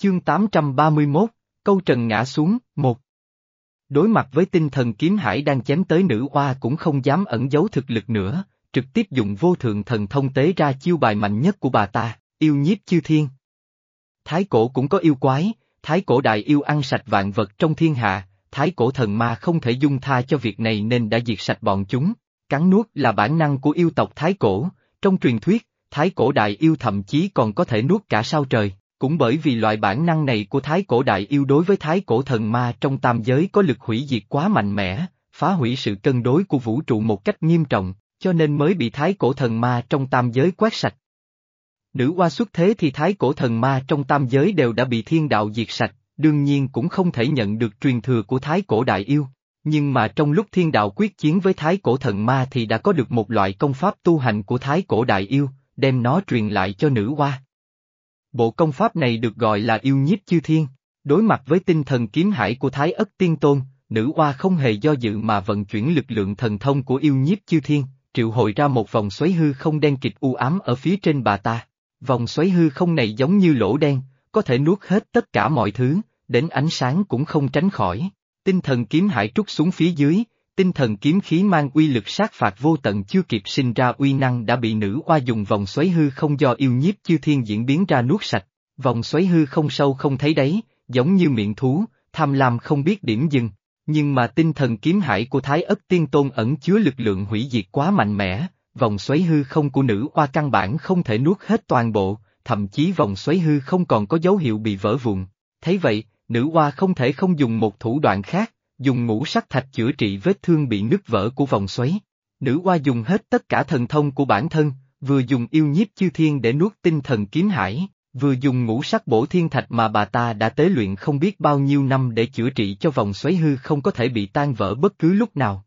Chương 831, câu trần ngã xuống, một. Đối mặt với tinh thần kiếm hải đang chém tới nữ oa cũng không dám ẩn giấu thực lực nữa, trực tiếp dùng vô thượng thần thông tế ra chiêu bài mạnh nhất của bà ta, yêu nhiếp chư thiên. Thái cổ cũng có yêu quái, thái cổ đại yêu ăn sạch vạn vật trong thiên hạ, thái cổ thần ma không thể dung tha cho việc này nên đã diệt sạch bọn chúng. Cắn nuốt là bản năng của yêu tộc thái cổ, trong truyền thuyết, thái cổ đại yêu thậm chí còn có thể nuốt cả sao trời. Cũng bởi vì loại bản năng này của thái cổ đại yêu đối với thái cổ thần ma trong tam giới có lực hủy diệt quá mạnh mẽ, phá hủy sự cân đối của vũ trụ một cách nghiêm trọng, cho nên mới bị thái cổ thần ma trong tam giới quét sạch. Nữ hoa xuất thế thì thái cổ thần ma trong tam giới đều đã bị thiên đạo diệt sạch, đương nhiên cũng không thể nhận được truyền thừa của thái cổ đại yêu. Nhưng mà trong lúc thiên đạo quyết chiến với thái cổ thần ma thì đã có được một loại công pháp tu hành của thái cổ đại yêu, đem nó truyền lại cho nữ hoa. Bộ công pháp này được gọi là yêu nhiếp chư thiên. Đối mặt với tinh thần kiếm hải của Thái Ất Tiên Tôn, nữ oa không hề do dự mà vận chuyển lực lượng thần thông của yêu nhiếp chư thiên, triệu hồi ra một vòng xoáy hư không đen kịch u ám ở phía trên bà ta. Vòng xoáy hư không này giống như lỗ đen, có thể nuốt hết tất cả mọi thứ, đến ánh sáng cũng không tránh khỏi. Tinh thần kiếm hải trút xuống phía dưới, tinh thần kiếm khí mang uy lực sát phạt vô tận chưa kịp sinh ra uy năng đã bị nữ oa dùng vòng xoáy hư không do yêu nhiếp chư thiên diễn biến ra nuốt sạch, vòng xoáy hư không sâu không thấy đấy, giống như miệng thú, tham lam không biết điểm dừng. Nhưng mà tinh thần kiếm hải của Thái ất tiên tôn ẩn chứa lực lượng hủy diệt quá mạnh mẽ, vòng xoáy hư không của nữ oa căn bản không thể nuốt hết toàn bộ, thậm chí vòng xoáy hư không còn có dấu hiệu bị vỡ vụn. Thấy vậy, nữ oa không thể không dùng một thủ đoạn khác, dùng ngũ sắc thạch chữa trị vết thương bị nứt vỡ của vòng xoáy. Nữ hoa dùng hết tất cả thần thông của bản thân, vừa dùng yêu nhiếp chư thiên để nuốt tinh thần kiếm hải, vừa dùng ngũ sắc bổ thiên thạch mà bà ta đã tế luyện không biết bao nhiêu năm để chữa trị cho vòng xoáy hư không có thể bị tan vỡ bất cứ lúc nào.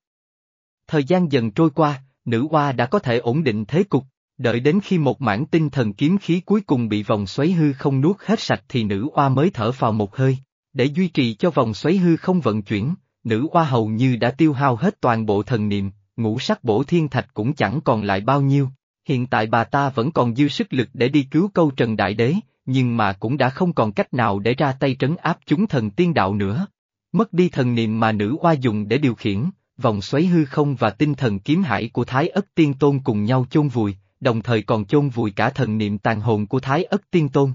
Thời gian dần trôi qua, nữ hoa đã có thể ổn định thế cục, đợi đến khi một mảng tinh thần kiếm khí cuối cùng bị vòng xoáy hư không nuốt hết sạch thì nữ hoa mới thở vào một hơi. Để duy trì cho vòng xoáy hư không vận chuyển, nữ hoa hầu như đã tiêu hao hết toàn bộ thần niệm, ngũ sắc bổ thiên thạch cũng chẳng còn lại bao nhiêu. Hiện tại bà ta vẫn còn dư sức lực để đi cứu câu Trần Đại Đế, nhưng mà cũng đã không còn cách nào để ra tay trấn áp chúng thần tiên đạo nữa. Mất đi thần niệm mà nữ hoa dùng để điều khiển, vòng xoáy hư không và tinh thần kiếm hải của Thái Ất Tiên Tôn cùng nhau chôn vùi, đồng thời còn chôn vùi cả thần niệm tàn hồn của Thái Ất Tiên Tôn.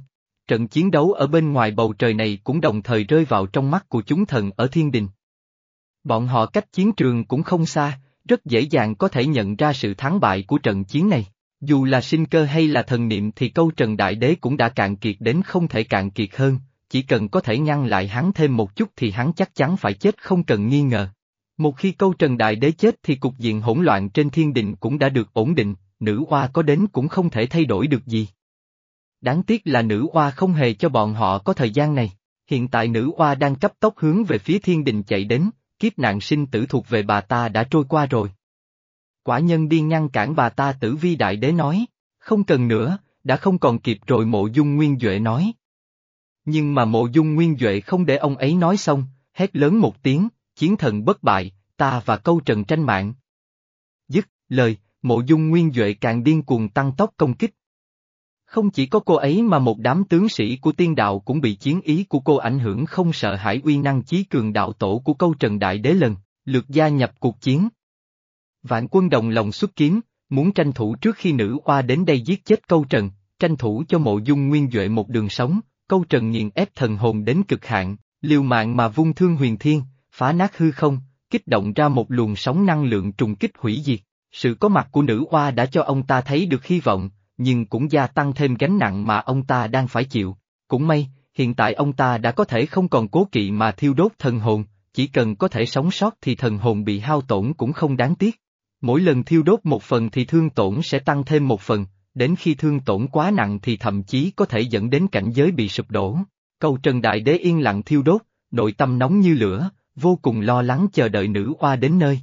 Trận chiến đấu ở bên ngoài bầu trời này cũng đồng thời rơi vào trong mắt của chúng thần ở thiên đình. Bọn họ cách chiến trường cũng không xa, rất dễ dàng có thể nhận ra sự thắng bại của trận chiến này. Dù là sinh cơ hay là thần niệm thì câu Trần Đại Đế cũng đã cạn kiệt đến không thể cạn kiệt hơn, chỉ cần có thể ngăn lại hắn thêm một chút thì hắn chắc chắn phải chết không cần nghi ngờ. Một khi câu Trần Đại Đế chết thì cục diện hỗn loạn trên thiên đình cũng đã được ổn định, nữ hoa có đến cũng không thể thay đổi được gì. Đáng tiếc là nữ hoa không hề cho bọn họ có thời gian này. Hiện tại nữ hoa đang cấp tốc hướng về phía thiên đình chạy đến, kiếp nạn sinh tử thuộc về bà ta đã trôi qua rồi. Quả nhân đi ngăn cản bà ta tử vi đại đế nói, không cần nữa, đã không còn kịp rồi mộ dung nguyên Duệ nói. Nhưng mà mộ dung nguyên Duệ không để ông ấy nói xong, hét lớn một tiếng, chiến thần bất bại, ta và câu trần tranh mạng. Dứt, lời, mộ dung nguyên Duệ càng điên cuồng tăng tốc công kích. Không chỉ có cô ấy mà một đám tướng sĩ của tiên đạo cũng bị chiến ý của cô ảnh hưởng không sợ hãi uy năng chí cường đạo tổ của câu trần đại đế lần, lượt gia nhập cuộc chiến. Vạn quân đồng lòng xuất kiếm, muốn tranh thủ trước khi nữ oa đến đây giết chết câu trần, tranh thủ cho mộ dung nguyên duệ một đường sống, câu trần nghiền ép thần hồn đến cực hạn, liều mạng mà vung thương huyền thiên, phá nát hư không, kích động ra một luồng sóng năng lượng trùng kích hủy diệt. Sự có mặt của nữ oa đã cho ông ta thấy được hy vọng, nhưng cũng gia tăng thêm gánh nặng mà ông ta đang phải chịu. Cũng may, hiện tại ông ta đã có thể không còn cố kỵ mà thiêu đốt thần hồn, chỉ cần có thể sống sót thì thần hồn bị hao tổn cũng không đáng tiếc. Mỗi lần thiêu đốt một phần thì thương tổn sẽ tăng thêm một phần, đến khi thương tổn quá nặng thì thậm chí có thể dẫn đến cảnh giới bị sụp đổ. Cầu Trần Đại Đế yên lặng thiêu đốt, nội tâm nóng như lửa, vô cùng lo lắng chờ đợi nữ oa đến nơi.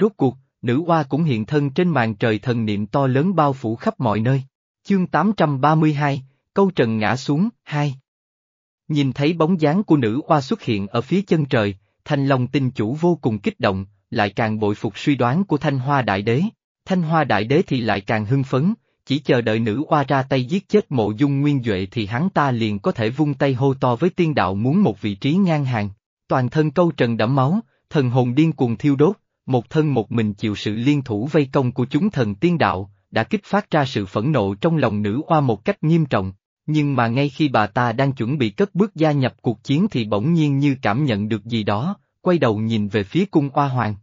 Rốt cuộc, nữ Hoa cũng hiện thân trên màn trời thần niệm to lớn bao phủ khắp mọi nơi. Chương 832, câu trần ngã xuống, hai. Nhìn thấy bóng dáng của nữ Hoa xuất hiện ở phía chân trời, thanh long tinh chủ vô cùng kích động, lại càng bội phục suy đoán của thanh hoa đại đế. Thanh hoa đại đế thì lại càng hưng phấn, chỉ chờ đợi nữ Hoa ra tay giết chết mộ dung nguyên Duệ thì hắn ta liền có thể vung tay hô to với tiên đạo muốn một vị trí ngang hàng. Toàn thân câu trần đẫm máu, thần hồn điên cuồng thiêu đốt, một thân một mình chịu sự liên thủ vây công của chúng thần tiên đạo, đã kích phát ra sự phẫn nộ trong lòng nữ oa một cách nghiêm trọng. Nhưng mà ngay khi bà ta đang chuẩn bị cất bước gia nhập cuộc chiến thì bỗng nhiên như cảm nhận được gì đó, quay đầu nhìn về phía cung oa hoàng.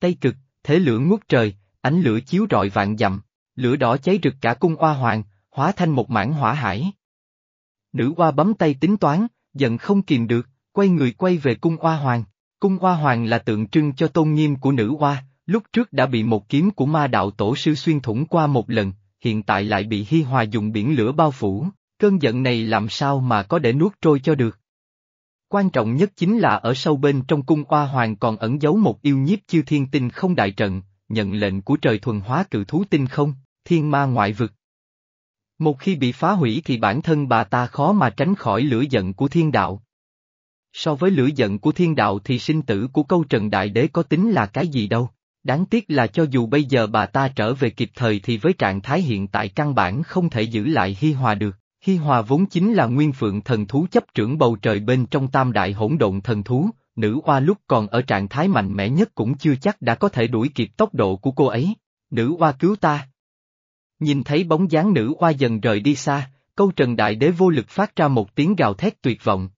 Tây cực, thế lửa ngút trời, ánh lửa chiếu rọi vạn dặm, lửa đỏ cháy rực cả cung oa hoàng, hóa thành một mảng hỏa hải. Nữ oa bấm tay tính toán, giận không kìm được, quay người quay về cung oa hoàng. Cung hoa hoàng là tượng trưng cho tôn nghiêm của nữ hoa, lúc trước đã bị một kiếm của ma đạo tổ sư xuyên thủng qua một lần, hiện tại lại bị Hi Hòa dùng biển lửa bao phủ, cơn giận này làm sao mà có để nuốt trôi cho được. Quan trọng nhất chính là ở sâu bên trong cung hoa hoàng còn ẩn giấu một yêu nhiếp chiêu thiên tinh không đại trận, nhận lệnh của trời thuần hóa cự thú tinh không, thiên ma ngoại vực. Một khi bị phá hủy thì bản thân bà ta khó mà tránh khỏi lửa giận của thiên đạo. So với lửa giận của thiên đạo thì sinh tử của câu trần đại đế có tính là cái gì đâu. Đáng tiếc là cho dù bây giờ bà ta trở về kịp thời thì với trạng thái hiện tại căn bản không thể giữ lại Hi Hòa được. Hi Hòa vốn chính là nguyên phượng thần thú chấp trưởng bầu trời bên trong tam đại hỗn độn thần thú, nữ oa lúc còn ở trạng thái mạnh mẽ nhất cũng chưa chắc đã có thể đuổi kịp tốc độ của cô ấy. Nữ oa cứu ta. Nhìn thấy bóng dáng nữ oa dần rời đi xa, câu trần đại đế vô lực phát ra một tiếng gào thét tuyệt vọng.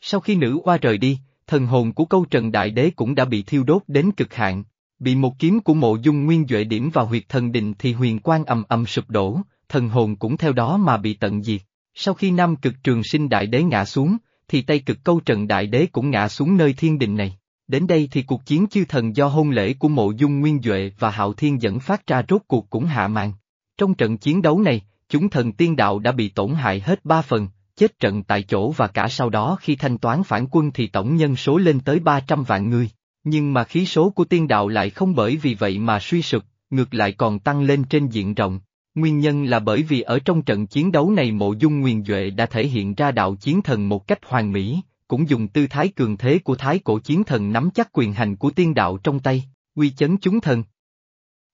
Sau khi nữ oa rời đi, thần hồn của câu trần đại đế cũng đã bị thiêu đốt đến cực hạn, bị một kiếm của mộ dung nguyên duệ điểm vào huyệt thần đình thì huyền quang ầm ầm sụp đổ, thần hồn cũng theo đó mà bị tận diệt. Sau khi nam cực trường sinh đại đế ngã xuống, thì tây cực câu trần đại đế cũng ngã xuống nơi thiên đình này. Đến đây thì cuộc chiến chư thần do hôn lễ của mộ dung nguyên duệ và hạo thiên dẫn phát ra rốt cuộc cũng hạ màn. Trong trận chiến đấu này, chúng thần tiên đạo đã bị tổn hại hết ba phần, chết trận tại chỗ và cả sau đó khi thanh toán phản quân thì tổng nhân số lên tới 300 vạn người. Nhưng mà khí số của tiên đạo lại không bởi vì vậy mà suy sụp, ngược lại còn tăng lên trên diện rộng. Nguyên nhân là bởi vì ở trong trận chiến đấu này mộ dung nguyền Duệ đã thể hiện ra đạo chiến thần một cách hoàn mỹ, cũng dùng tư thái cường thế của thái cổ chiến thần nắm chắc quyền hành của tiên đạo trong tay, uy chấn chúng thần.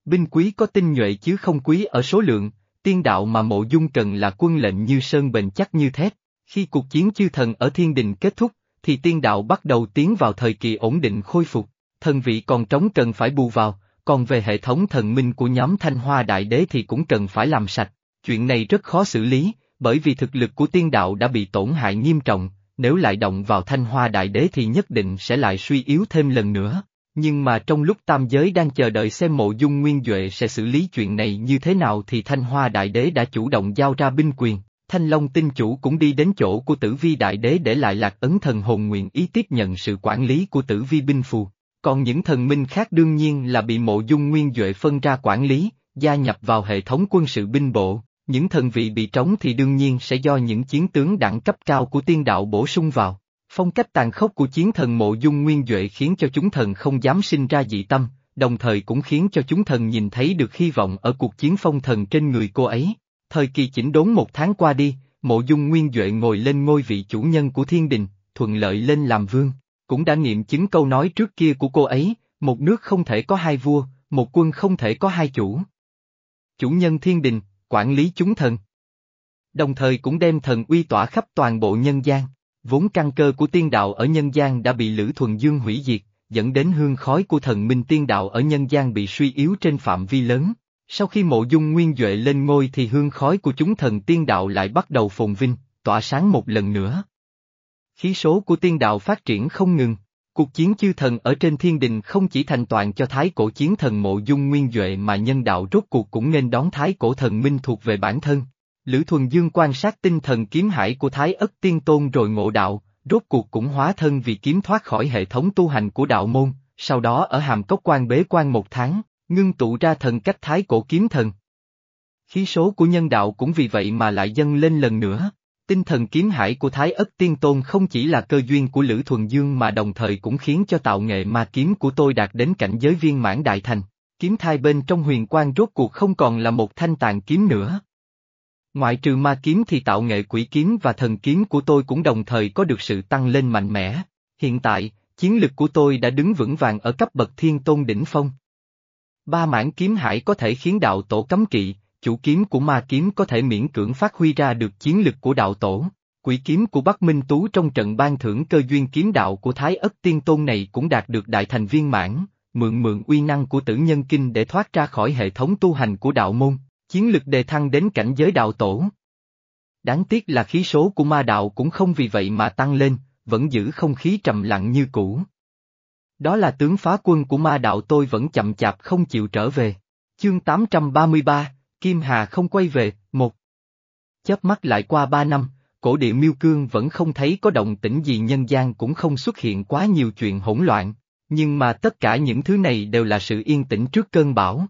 Binh quý có tinh nhuệ chứ không quý ở số lượng, tiên đạo mà mộ dung cần là quân lệnh như sơn bền chắc như thép. Khi cuộc chiến chư thần ở thiên đình kết thúc, thì tiên đạo bắt đầu tiến vào thời kỳ ổn định khôi phục, thần vị còn trống cần phải bù vào, còn về hệ thống thần minh của nhóm Thanh Hoa Đại Đế thì cũng cần phải làm sạch. Chuyện này rất khó xử lý, bởi vì thực lực của tiên đạo đã bị tổn hại nghiêm trọng, nếu lại động vào Thanh Hoa Đại Đế thì nhất định sẽ lại suy yếu thêm lần nữa. Nhưng mà trong lúc tam giới đang chờ đợi xem mộ dung nguyên Duệ sẽ xử lý chuyện này như thế nào thì Thanh Hoa Đại Đế đã chủ động giao ra binh quyền, Thanh Long tinh chủ cũng đi đến chỗ của tử vi Đại Đế để lại lạc ấn thần hồn nguyện ý tiếp nhận sự quản lý của tử vi binh phù. Còn những thần minh khác đương nhiên là bị mộ dung nguyên Duệ phân ra quản lý, gia nhập vào hệ thống quân sự binh bộ, những thần vị bị trống thì đương nhiên sẽ do những chiến tướng đẳng cấp cao của tiên đạo bổ sung vào. Phong cách tàn khốc của chiến thần mộ dung nguyên Duệ khiến cho chúng thần không dám sinh ra dị tâm, đồng thời cũng khiến cho chúng thần nhìn thấy được hy vọng ở cuộc chiến phong thần trên người cô ấy. Thời kỳ chỉnh đốn một tháng qua đi, mộ dung nguyên Duệ ngồi lên ngôi vị chủ nhân của thiên đình, thuận lợi lên làm vương, cũng đã nghiệm chứng câu nói trước kia của cô ấy, một nước không thể có hai vua, một quân không thể có hai chủ. Chủ nhân thiên đình, quản lý chúng thần. Đồng thời cũng đem thần uy tỏa khắp toàn bộ nhân gian, vốn căn cơ của tiên đạo ở nhân gian đã bị Lữ Thuần Dương hủy diệt, dẫn đến hương khói của thần minh tiên đạo ở nhân gian bị suy yếu trên phạm vi lớn. Sau khi mộ dung nguyên Duệ lên ngôi thì hương khói của chúng thần tiên đạo lại bắt đầu phồn vinh, tỏa sáng một lần nữa. Khí số của tiên đạo phát triển không ngừng, cuộc chiến chư thần ở trên thiên đình không chỉ thành toàn cho thái cổ chiến thần mộ dung nguyên Duệ mà nhân đạo rốt cuộc cũng nên đón thái cổ thần minh thuộc về bản thân. Lữ Thuần Dương quan sát tinh thần kiếm hải của Thái Ất Tiên Tôn rồi ngộ đạo, rốt cuộc cũng hóa thân vì kiếm thoát khỏi hệ thống tu hành của đạo môn, sau đó ở hàm cốc quan bế quan một tháng, ngưng tụ ra thần cách thái cổ kiếm thần. Khí số của nhân đạo cũng vì vậy mà lại dâng lên lần nữa. Tinh thần kiếm hải của Thái Ất Tiên Tôn không chỉ là cơ duyên của Lữ Thuần Dương mà đồng thời cũng khiến cho tạo nghệ ma kiếm của tôi đạt đến cảnh giới viên mãn đại thành. Kiếm thai bên trong huyền quang rốt cuộc không còn là một thanh tàn kiếm nữa. Ngoại trừ ma kiếm thì tạo nghệ quỷ kiếm và thần kiếm của tôi cũng đồng thời có được sự tăng lên mạnh mẽ. Hiện tại, chiến lực của tôi đã đứng vững vàng ở cấp bậc thiên tôn đỉnh phong. Ba mảng kiếm hải có thể khiến đạo tổ cấm kỵ, chủ kiếm của ma kiếm có thể miễn cưỡng phát huy ra được chiến lực của đạo tổ. Quỷ kiếm của Bắc Minh Tú trong trận ban thưởng cơ duyên kiếm đạo của Thái Ất Tiên Tôn này cũng đạt được đại thành viên mãn, mượn mượn uy năng của tử nhân kinh để thoát ra khỏi hệ thống tu hành của đạo môn, chiến lực đề thăng đến cảnh giới đạo tổ. Đáng tiếc là khí số của ma đạo cũng không vì vậy mà tăng lên, vẫn giữ không khí trầm lặng như cũ. Đó là tướng phá quân của ma đạo tôi vẫn chậm chạp không chịu trở về. Chương 833, Kim Hà không quay về, một. Chớp mắt lại qua ba năm, cổ địa miêu cương vẫn không thấy có động tĩnh gì nhân gian cũng không xuất hiện quá nhiều chuyện hỗn loạn, nhưng mà tất cả những thứ này đều là sự yên tĩnh trước cơn bão.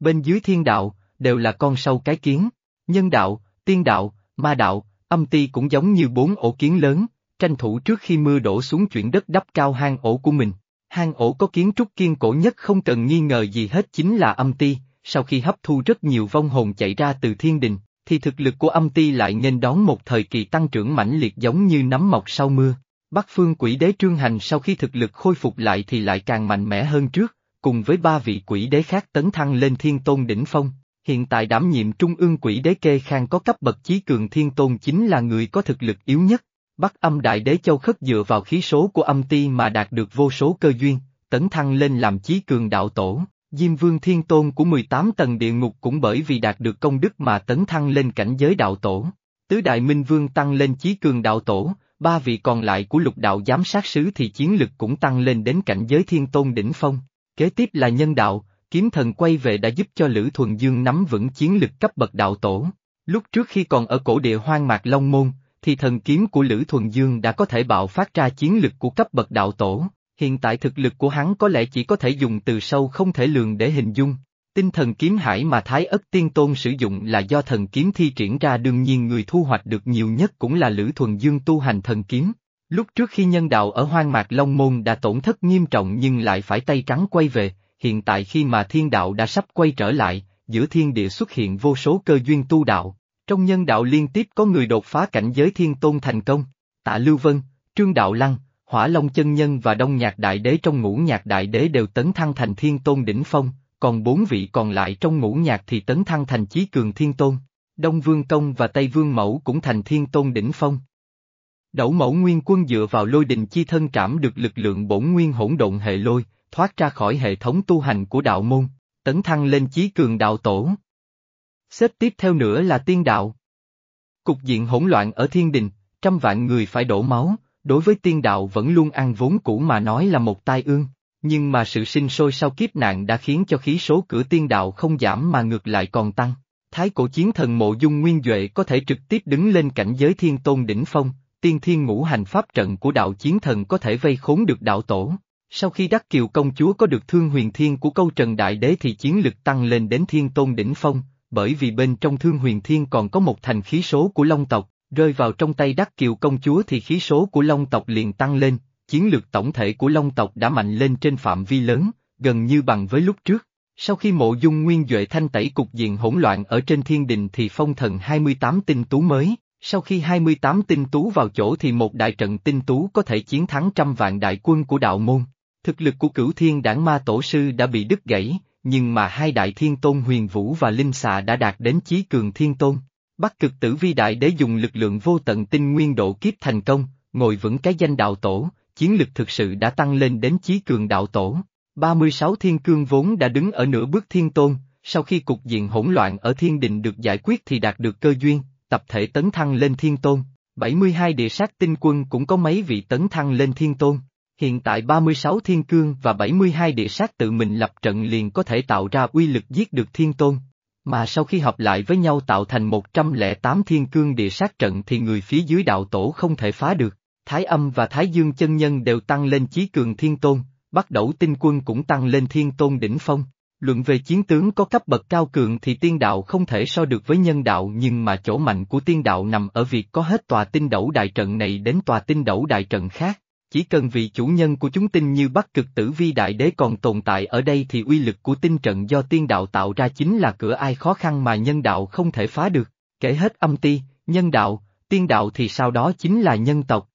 Bên dưới thiên đạo, đều là con sâu cái kiến, nhân đạo, tiên đạo, ma đạo, âm ti cũng giống như bốn ổ kiến lớn, tranh thủ trước khi mưa đổ xuống chuyển đất đắp cao hang ổ của mình. Hang ổ có kiến trúc kiên cổ nhất không cần nghi ngờ gì hết chính là âm ti, sau khi hấp thu rất nhiều vong hồn chạy ra từ thiên đình, thì thực lực của âm ti lại nên đón một thời kỳ tăng trưởng mãnh liệt giống như nấm mọc sau mưa. Bắc phương quỷ đế trương hành sau khi thực lực khôi phục lại thì lại càng mạnh mẽ hơn trước, cùng với ba vị quỷ đế khác tấn thăng lên thiên tôn đỉnh phong. Hiện tại đảm nhiệm trung ương quỷ đế kê khang có cấp bậc chí cường thiên tôn chính là người có thực lực yếu nhất. Bắc âm đại đế châu khất dựa vào khí số của âm ti mà đạt được vô số cơ duyên, tấn thăng lên làm chí cường đạo tổ. Diêm Vương Thiên Tôn của 18 tầng địa ngục cũng bởi vì đạt được công đức mà tấn thăng lên cảnh giới đạo tổ. Tứ Đại Minh Vương tăng lên chí cường đạo tổ, ba vị còn lại của lục đạo giám sát sứ thì chiến lực cũng tăng lên đến cảnh giới thiên tôn đỉnh phong. Kế tiếp là nhân đạo, kiếm thần quay về đã giúp cho Lữ Thuần Dương nắm vững chiến lực cấp bậc đạo tổ. Lúc trước khi còn ở cổ địa hoang mạc Long Môn, thì thần kiếm của Lữ Thuần Dương đã có thể bạo phát ra chiến lực của cấp bậc đạo tổ, hiện tại thực lực của hắn có lẽ chỉ có thể dùng từ sâu không thể lường để hình dung. Tinh thần kiếm hải mà Thái Ất Tiên Tôn sử dụng là do thần kiếm thi triển ra đương nhiên người thu hoạch được nhiều nhất cũng là Lữ Thuần Dương tu hành thần kiếm. Lúc trước khi nhân đạo ở hoang mạc Long Môn đã tổn thất nghiêm trọng nhưng lại phải tay trắng quay về, hiện tại khi mà thiên đạo đã sắp quay trở lại, giữa thiên địa xuất hiện vô số cơ duyên tu đạo. Trong nhân đạo liên tiếp có người đột phá cảnh giới thiên tôn thành công, tạ Lưu Vân, Trương Đạo Lăng, Hỏa Long Chân Nhân và Đông Nhạc Đại Đế trong ngũ nhạc Đại Đế đều tấn thăng thành Thiên Tôn Đỉnh Phong, còn bốn vị còn lại trong ngũ nhạc thì tấn thăng thành Chí Cường Thiên Tôn. Đông Vương Công và Tây Vương Mẫu cũng thành Thiên Tôn Đỉnh Phong. Đẩu Mẫu Nguyên Quân dựa vào lôi đình chi thân trảm được lực lượng bổn nguyên hỗn độn hệ lôi, thoát ra khỏi hệ thống tu hành của đạo môn, tấn thăng lên Chí Cường Đạo Tổ. Xếp tiếp theo nữa là Tiên Đạo. Cục diện hỗn loạn ở thiên đình, trăm vạn người phải đổ máu, đối với tiên đạo vẫn luôn ăn vốn cũ mà nói là một tai ương, nhưng mà sự sinh sôi sau kiếp nạn đã khiến cho khí số cửa tiên đạo không giảm mà ngược lại còn tăng. Thái cổ chiến thần mộ dung nguyên Duệ có thể trực tiếp đứng lên cảnh giới thiên tôn đỉnh phong, tiên thiên ngũ hành pháp trận của đạo chiến thần có thể vây khốn được đạo tổ. Sau khi đắc kiều công chúa có được thương huyền thiên của câu trần đại đế thì chiến lực tăng lên đến thiên tôn đỉnh phong, bởi vì bên trong thương huyền thiên còn có một thành khí số của long tộc, Rơi vào trong tay đắc kiều công chúa thì khí số của Long tộc liền tăng lên, chiến lược tổng thể của Long tộc đã mạnh lên trên phạm vi lớn, gần như bằng với lúc trước. Sau khi mộ dung nguyên Duệ thanh tẩy cục diện hỗn loạn ở trên thiên đình thì phong thần 28 tinh tú mới, sau khi 28 tinh tú vào chỗ thì một đại trận tinh tú có thể chiến thắng trăm vạn đại quân của đạo môn. Thực lực của cửu thiên đảng ma tổ sư đã bị đứt gãy, nhưng mà hai đại thiên tôn huyền vũ và linh xà đã đạt đến chí cường thiên tôn, Bắc cực tử vi đại đế dùng lực lượng vô tận tinh nguyên độ kiếp thành công, ngồi vững cái danh đạo tổ, chiến lực thực sự đã tăng lên đến chí cường đạo tổ. 36 thiên cương vốn đã đứng ở nửa bước thiên tôn, sau khi cục diện hỗn loạn ở thiên đình được giải quyết thì đạt được cơ duyên, tập thể tấn thăng lên thiên tôn. 72 địa sát tinh quân cũng có mấy vị tấn thăng lên thiên tôn. Hiện tại 36 thiên cương và 72 địa sát tự mình lập trận liền có thể tạo ra uy lực giết được thiên tôn, mà sau khi hợp lại với nhau tạo thành 108 thiên cương địa sát trận thì người phía dưới đạo tổ không thể phá được. Thái âm và Thái dương chân nhân đều tăng lên chí cường thiên tôn, bắt đầu tinh quân cũng tăng lên thiên tôn đỉnh phong. Luận về chiến tướng có cấp bậc cao cường thì tiên đạo không thể so được với nhân đạo nhưng mà chỗ mạnh của tiên đạo nằm ở việc có hết tòa tinh đẩu đại trận này đến tòa tinh đẩu đại trận khác. Chỉ cần vị chủ nhân của chúng tinh như Bắc cực tử vi đại đế còn tồn tại ở đây thì uy lực của tinh trận do tiên đạo tạo ra chính là cửa ai khó khăn mà nhân đạo không thể phá được, kể hết âm ti, nhân đạo, tiên đạo thì sau đó chính là nhân tộc.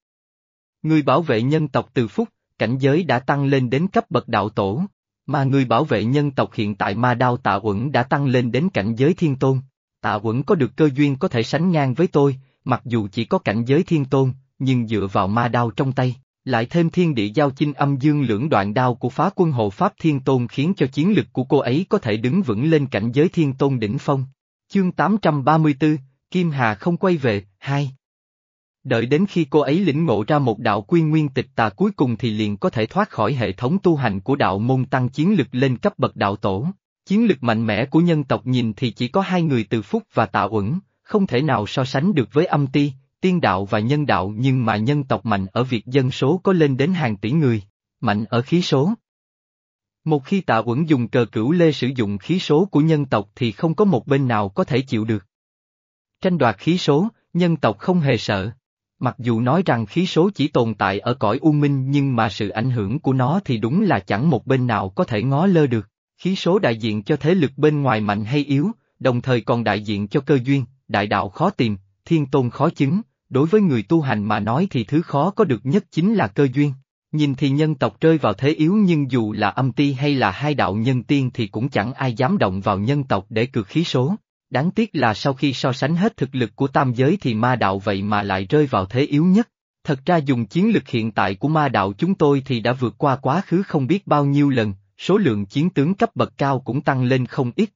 Người bảo vệ nhân tộc từ phúc, cảnh giới đã tăng lên đến cấp bậc đạo tổ, Mà người bảo vệ nhân tộc hiện tại ma đao tạ uẩn đã tăng lên đến cảnh giới thiên tôn. Tạ uẩn có được cơ duyên có thể sánh ngang với tôi, mặc dù chỉ có cảnh giới thiên tôn, nhưng dựa vào ma đao trong tay, lại thêm thiên địa giao chinh âm dương lưỡng đoạn đao của phá quân hộ Pháp Thiên Tôn khiến cho chiến lực của cô ấy có thể đứng vững lên cảnh giới thiên tôn đỉnh phong. Chương 834, Kim Hà không quay về, hai. Đợi đến khi cô ấy lĩnh ngộ ra một đạo quy nguyên tịch tà cuối cùng thì liền có thể thoát khỏi hệ thống tu hành của đạo môn tăng chiến lực lên cấp bậc đạo tổ. Chiến lực mạnh mẽ của nhân tộc nhìn thì chỉ có hai người từ Phúc và Tạ Uẩn, không thể nào so sánh được với âm ti, tiên đạo và nhân đạo nhưng mà nhân tộc mạnh ở việc dân số có lên đến hàng tỷ người, mạnh ở khí số. Một khi tạ uẩn dùng cờ cửu lê sử dụng khí số của nhân tộc thì không có một bên nào có thể chịu được. Tranh đoạt khí số, nhân tộc không hề sợ. Mặc dù nói rằng khí số chỉ tồn tại ở cõi u minh nhưng mà sự ảnh hưởng của nó thì đúng là chẳng một bên nào có thể ngó lơ được. Khí số đại diện cho thế lực bên ngoài mạnh hay yếu, đồng thời còn đại diện cho cơ duyên, đại đạo khó tìm, thiên tôn khó chứng, đối với người tu hành mà nói thì thứ khó có được nhất chính là cơ duyên. Nhìn thì nhân tộc rơi vào thế yếu nhưng dù là âm ti hay là hai đạo nhân tiên thì cũng chẳng ai dám động vào nhân tộc để cược khí số. Đáng tiếc là sau khi so sánh hết thực lực của tam giới thì ma đạo vậy mà lại rơi vào thế yếu nhất. Thật ra dùng chiến lực hiện tại của ma đạo chúng tôi thì đã vượt qua quá khứ không biết bao nhiêu lần, số lượng chiến tướng cấp bậc cao cũng tăng lên không ít,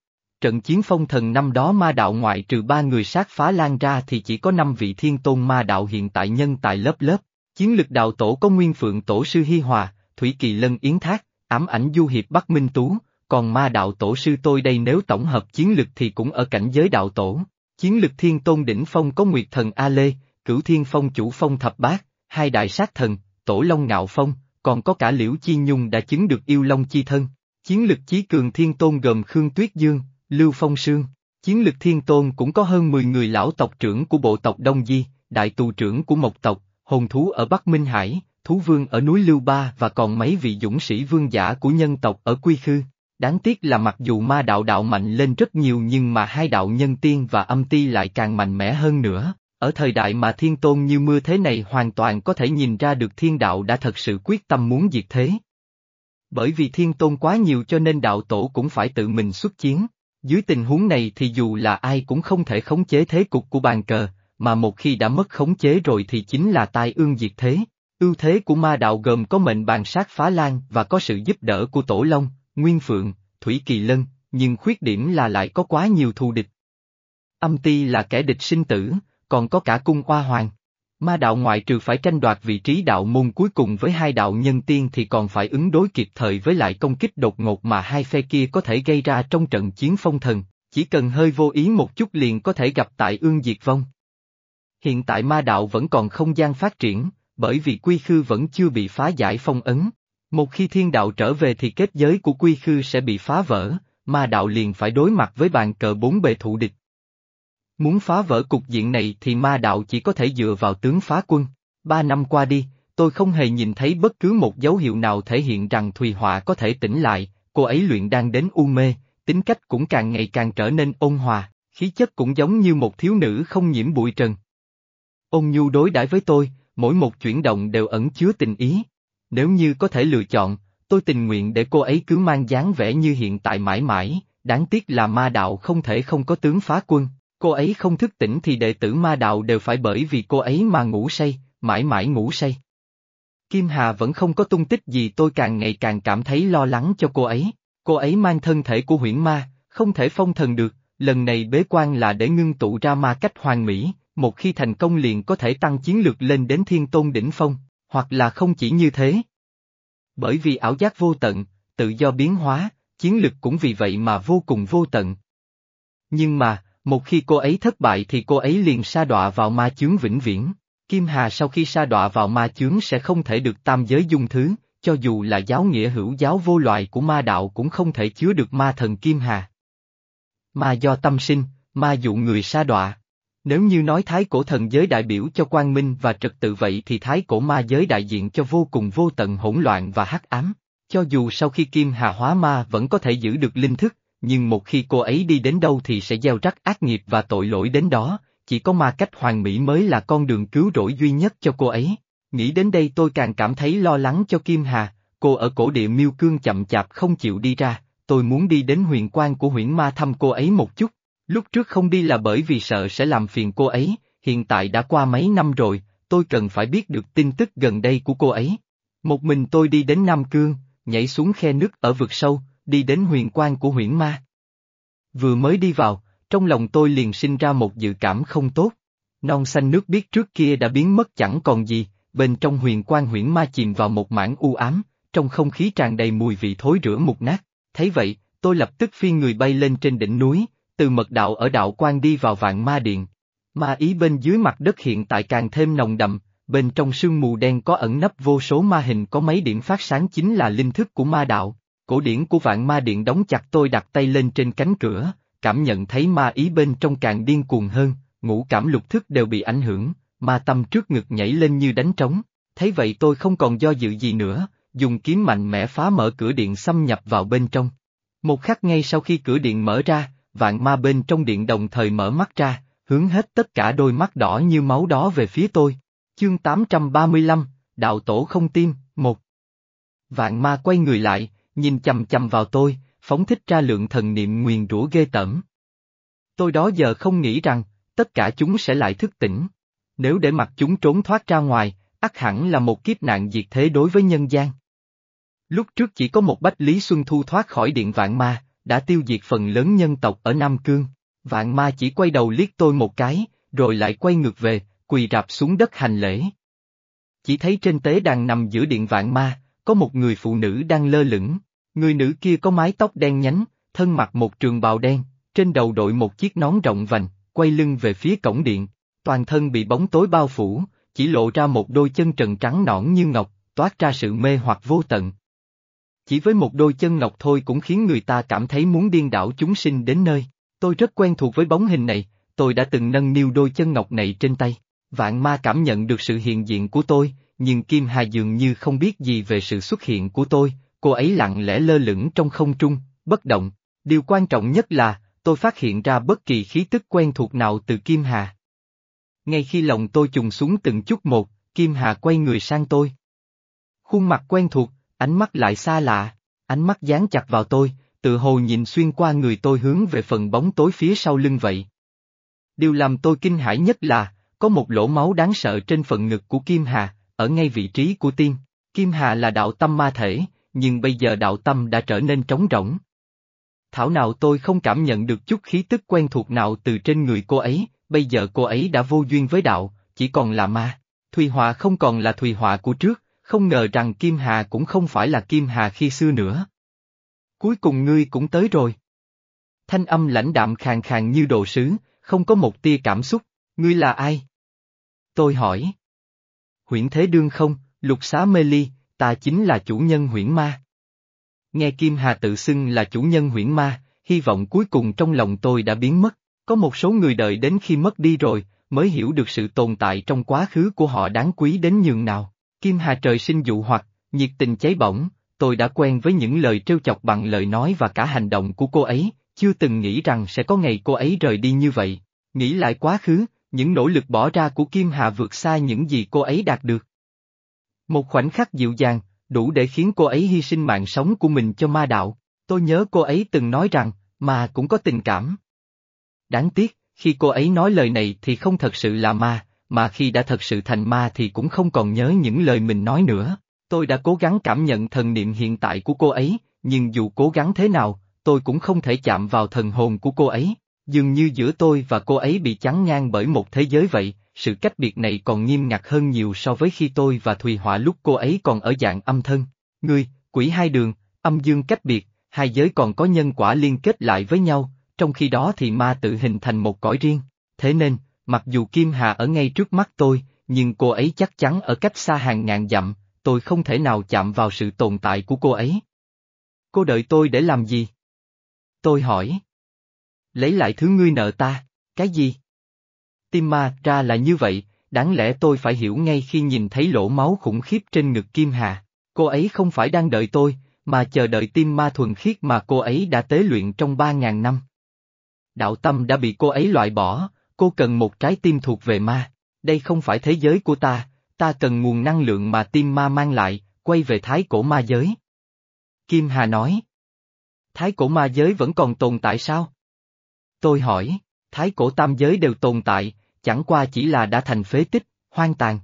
trận chiến phong thần năm đó ma đạo ngoại trừ ba người sát phá lan ra thì chỉ có năm vị thiên tôn ma đạo hiện tại nhân tại lớp lớp. Chiến lực đạo tổ có Nguyên Phượng Tổ sư Hi Hòa, Thủy Kỳ Lân Yến Thác, ám ảnh Du Hiệp Bắc Minh Tú, còn ma đạo tổ sư tôi đây nếu tổng hợp chiến lực thì cũng ở cảnh giới đạo tổ. Chiến lực thiên tôn đỉnh phong có Nguyệt Thần A Lê, Cửu Thiên Phong Chủ Phong Thập Bát, hai đại sát thần, Tổ Long Ngạo Phong, còn có cả Liễu Chi Nhung đã chứng được yêu Long Chi Thân. Chiến lực chí cường thiên tôn gồm Khương Tuyết Dương, Lưu Phong Sương, chiến lực thiên tôn cũng có hơn 10 người lão tộc trưởng của bộ tộc Đông Di, đại tù trưởng của Mộc tộc, hồn thú ở Bắc Minh Hải, thú vương ở núi Lưu Ba và còn mấy vị dũng sĩ vương giả của nhân tộc ở Quy Khư. Đáng tiếc là mặc dù ma đạo đạo mạnh lên rất nhiều nhưng mà hai đạo nhân tiên và âm ti lại càng mạnh mẽ hơn nữa. Ở thời đại mà thiên tôn như mưa thế này hoàn toàn có thể nhìn ra được thiên đạo đã thật sự quyết tâm muốn diệt thế. Bởi vì thiên tôn quá nhiều cho nên đạo tổ cũng phải tự mình xuất chiến. Dưới tình huống này thì dù là ai cũng không thể khống chế thế cục của bàn cờ, mà một khi đã mất khống chế rồi thì chính là tai ương diệt thế. Ưu thế của ma đạo gồm có mệnh bàn sát phá lan và có sự giúp đỡ của Tổ Long, Nguyên Phượng, Thủy Kỳ Lân, nhưng khuyết điểm là lại có quá nhiều thù địch. Âm ti là kẻ địch sinh tử, còn có cả cung hoa hoàng. Ma đạo ngoại trừ phải tranh đoạt vị trí đạo môn cuối cùng với hai đạo nhân tiên thì còn phải ứng đối kịp thời với lại công kích đột ngột mà hai phe kia có thể gây ra trong trận chiến phong thần, chỉ cần hơi vô ý một chút liền có thể gặp tại ương diệt vong. Hiện tại ma đạo vẫn còn không gian phát triển, bởi vì quy khư vẫn chưa bị phá giải phong ấn. Một khi thiên đạo trở về thì kết giới của quy khư sẽ bị phá vỡ, ma đạo liền phải đối mặt với bàn cờ bốn bề thụ địch. Muốn phá vỡ cục diện này thì ma đạo chỉ có thể dựa vào tướng phá quân. Ba năm qua đi, tôi không hề nhìn thấy bất cứ một dấu hiệu nào thể hiện rằng Thùy Họa có thể tỉnh lại, cô ấy luyện đang đến u mê, tính cách cũng càng ngày càng trở nên ôn hòa, khí chất cũng giống như một thiếu nữ không nhiễm bụi trần. Ôn nhu đối đãi với tôi, mỗi một chuyển động đều ẩn chứa tình ý. Nếu như có thể lựa chọn, tôi tình nguyện để cô ấy cứ mang dáng vẻ như hiện tại mãi mãi, đáng tiếc là ma đạo không thể không có tướng phá quân, Cô ấy không thức tỉnh thì đệ tử ma đạo đều phải bởi vì cô ấy mà ngủ say, mãi mãi ngủ say. Kim Hà vẫn không có tung tích gì tôi càng ngày càng cảm thấy lo lắng cho cô ấy. Cô ấy mang thân thể của huyễn ma, không thể phong thần được, lần này bế quan là để ngưng tụ ra ma cách hoàn mỹ, một khi thành công liền có thể tăng chiến lược lên đến thiên tôn đỉnh phong, hoặc là không chỉ như thế. Bởi vì ảo giác vô tận, tự do biến hóa, chiến lực cũng vì vậy mà vô cùng vô tận. Nhưng mà, một khi cô ấy thất bại thì cô ấy liền sa đọa vào ma chướng vĩnh viễn. Kim Hà sau khi sa đọa vào ma chướng sẽ không thể được tam giới dung thứ, cho dù là giáo nghĩa hữu giáo vô loại của ma đạo cũng không thể chứa được ma thần Kim Hà. Ma do tâm sinh, ma dụ người sa đọa. Nếu như nói thái cổ thần giới đại biểu cho quang minh và trật tự vậy thì thái cổ ma giới đại diện cho vô cùng vô tận hỗn loạn và hắc ám. Cho dù sau khi Kim Hà hóa ma vẫn có thể giữ được linh thức, nhưng một khi cô ấy đi đến đâu thì sẽ gieo rắc ác nghiệp và tội lỗi đến đó, chỉ có ma cách hoàn mỹ mới là con đường cứu rỗi duy nhất cho cô ấy. Nghĩ đến đây tôi càng cảm thấy lo lắng cho Kim Hà, cô ở cổ địa miêu cương chậm chạp không chịu đi ra, tôi muốn đi đến huyền quan của huyện ma thăm cô ấy một chút. Lúc trước không đi là bởi vì sợ sẽ làm phiền cô ấy, hiện tại đã qua mấy năm rồi, tôi cần phải biết được tin tức gần đây của cô ấy. Một mình tôi đi đến Nam Cương, nhảy xuống khe nước ở vực sâu, đi đến huyền quan của huyễn ma. Vừa mới đi vào, trong lòng tôi liền sinh ra một dự cảm không tốt. Non xanh nước biết trước kia đã biến mất chẳng còn gì, bên trong huyền quan huyễn ma chìm vào một mảng u ám, trong không khí tràn đầy mùi vị thối rữa mục nát. Thấy vậy, tôi lập tức phi người bay lên trên đỉnh núi, từ mật đạo ở đạo quan đi vào vạn ma điện. Ma ý bên dưới mặt đất hiện tại càng thêm nồng đậm, bên trong sương mù đen có ẩn nấp vô số ma hình có mấy điểm phát sáng chính là linh thức của ma đạo. Cổ điển của vạn ma điện đóng chặt tôi đặt tay lên trên cánh cửa, cảm nhận thấy ma ý bên trong càng điên cuồng hơn, ngũ cảm lục thức đều bị ảnh hưởng, ma tâm trước ngực nhảy lên như đánh trống. Thấy vậy tôi không còn do dự gì nữa, dùng kiếm mạnh mẽ phá mở cửa điện xâm nhập vào bên trong. Một khắc ngay sau khi cửa điện mở ra, vạn ma bên trong điện đồng thời mở mắt ra, hướng hết tất cả đôi mắt đỏ như máu đó về phía tôi. Chương 835, Đạo Tổ không tim, một. Vạn ma quay người lại, nhìn chầm chầm vào tôi, phóng thích ra lượng thần niệm nguyền rủa ghê tởm. Tôi đó giờ không nghĩ rằng, tất cả chúng sẽ lại thức tỉnh. Nếu để mặc chúng trốn thoát ra ngoài, ắt hẳn là một kiếp nạn diệt thế đối với nhân gian. Lúc trước chỉ có một Bách Lý Xuân Thu thoát khỏi điện vạn ma, đã tiêu diệt phần lớn nhân tộc ở Nam Cương. Vạn ma chỉ quay đầu liếc tôi một cái, rồi lại quay ngược về, quỳ rạp xuống đất hành lễ. Chỉ thấy trên tế đàn nằm giữa điện vạn ma, có một người phụ nữ đang lơ lửng. Người nữ kia có mái tóc đen nhánh, thân mặc một trường bào đen, trên đầu đội một chiếc nón rộng vành, quay lưng về phía cổng điện. Toàn thân bị bóng tối bao phủ, chỉ lộ ra một đôi chân trần trắng nõn như ngọc, toát ra sự mê hoặc vô tận. Chỉ với một đôi chân ngọc thôi cũng khiến người ta cảm thấy muốn điên đảo chúng sinh đến nơi. Tôi rất quen thuộc với bóng hình này, tôi đã từng nâng niu đôi chân ngọc này trên tay. Vạn ma cảm nhận được sự hiện diện của tôi, nhưng Kim Hà dường như không biết gì về sự xuất hiện của tôi, cô ấy lặng lẽ lơ lửng trong không trung, bất động. Điều quan trọng nhất là, tôi phát hiện ra bất kỳ khí tức quen thuộc nào từ Kim Hà. Ngay khi lòng tôi trùng xuống từng chút một, Kim Hà quay người sang tôi. Khuôn mặt quen thuộc, ánh mắt lại xa lạ, ánh mắt dán chặt vào tôi, tự hồ nhìn xuyên qua người tôi hướng về phần bóng tối phía sau lưng vậy. Điều làm tôi kinh hãi nhất là, có một lỗ máu đáng sợ trên phần ngực của Kim Hà, ở ngay vị trí của tiên Kim Hà là đạo tâm ma thể, nhưng bây giờ đạo tâm đã trở nên trống rỗng. Thảo nào tôi không cảm nhận được chút khí tức quen thuộc nào từ trên người cô ấy, bây giờ cô ấy đã vô duyên với đạo, chỉ còn là ma. Thùy Họa không còn là Thùy Họa của trước, không ngờ rằng Kim Hà cũng không phải là Kim Hà khi xưa nữa. Cuối cùng ngươi cũng tới rồi. Thanh âm lãnh đạm khàn khàn như đồ sứ, không có một tia cảm xúc, ngươi là ai? Tôi hỏi. Huyễn Thế Đương không, lục xá mê ly, ta chính là chủ nhân huyễn ma. Nghe Kim Hà tự xưng là chủ nhân huyễn ma, hy vọng cuối cùng trong lòng tôi đã biến mất. Có một số người đợi đến khi mất đi rồi, mới hiểu được sự tồn tại trong quá khứ của họ đáng quý đến nhường nào. Kim Hà trời sinh dụ hoặc, nhiệt tình cháy bỏng, tôi đã quen với những lời trêu chọc bằng lời nói và cả hành động của cô ấy, chưa từng nghĩ rằng sẽ có ngày cô ấy rời đi như vậy. Nghĩ lại quá khứ, những nỗ lực bỏ ra của Kim Hà vượt xa những gì cô ấy đạt được. Một khoảnh khắc dịu dàng, đủ để khiến cô ấy hy sinh mạng sống của mình cho ma đạo. Tôi nhớ cô ấy từng nói rằng, ma cũng có tình cảm. Đáng tiếc, khi cô ấy nói lời này thì không thật sự là ma, mà khi đã thật sự thành ma thì cũng không còn nhớ những lời mình nói nữa. Tôi đã cố gắng cảm nhận thần niệm hiện tại của cô ấy, nhưng dù cố gắng thế nào, tôi cũng không thể chạm vào thần hồn của cô ấy. Dường như giữa tôi và cô ấy bị chắn ngang bởi một thế giới vậy, sự cách biệt này còn nghiêm ngặt hơn nhiều so với khi tôi và Thùy Họa lúc cô ấy còn ở dạng âm thân. Ngươi, quỷ hai đường, âm dương cách biệt, hai giới còn có nhân quả liên kết lại với nhau, trong khi đó thì ma tự hình thành một cõi riêng. Thế nên, mặc dù Kim Hà ở ngay trước mắt tôi, nhưng cô ấy chắc chắn ở cách xa hàng ngàn dặm, tôi không thể nào chạm vào sự tồn tại của cô ấy. Cô đợi tôi để làm gì? Tôi hỏi. Lấy lại thứ ngươi nợ ta, cái gì? Tim ma ra là như vậy, đáng lẽ tôi phải hiểu ngay khi nhìn thấy lỗ máu khủng khiếp trên ngực Kim Hà. Cô ấy không phải đang đợi tôi, mà chờ đợi tim ma thuần khiết mà cô ấy đã tế luyện trong ba ngàn năm. Đạo tâm đã bị cô ấy loại bỏ, cô cần một trái tim thuộc về ma. Đây không phải thế giới của ta, ta cần nguồn năng lượng mà tim ma mang lại, quay về thái cổ ma giới. Kim Hà nói. Thái cổ ma giới vẫn còn tồn tại sao? Tôi hỏi, thái cổ tam giới đều tồn tại, chẳng qua chỉ là đã thành phế tích, hoang tàn.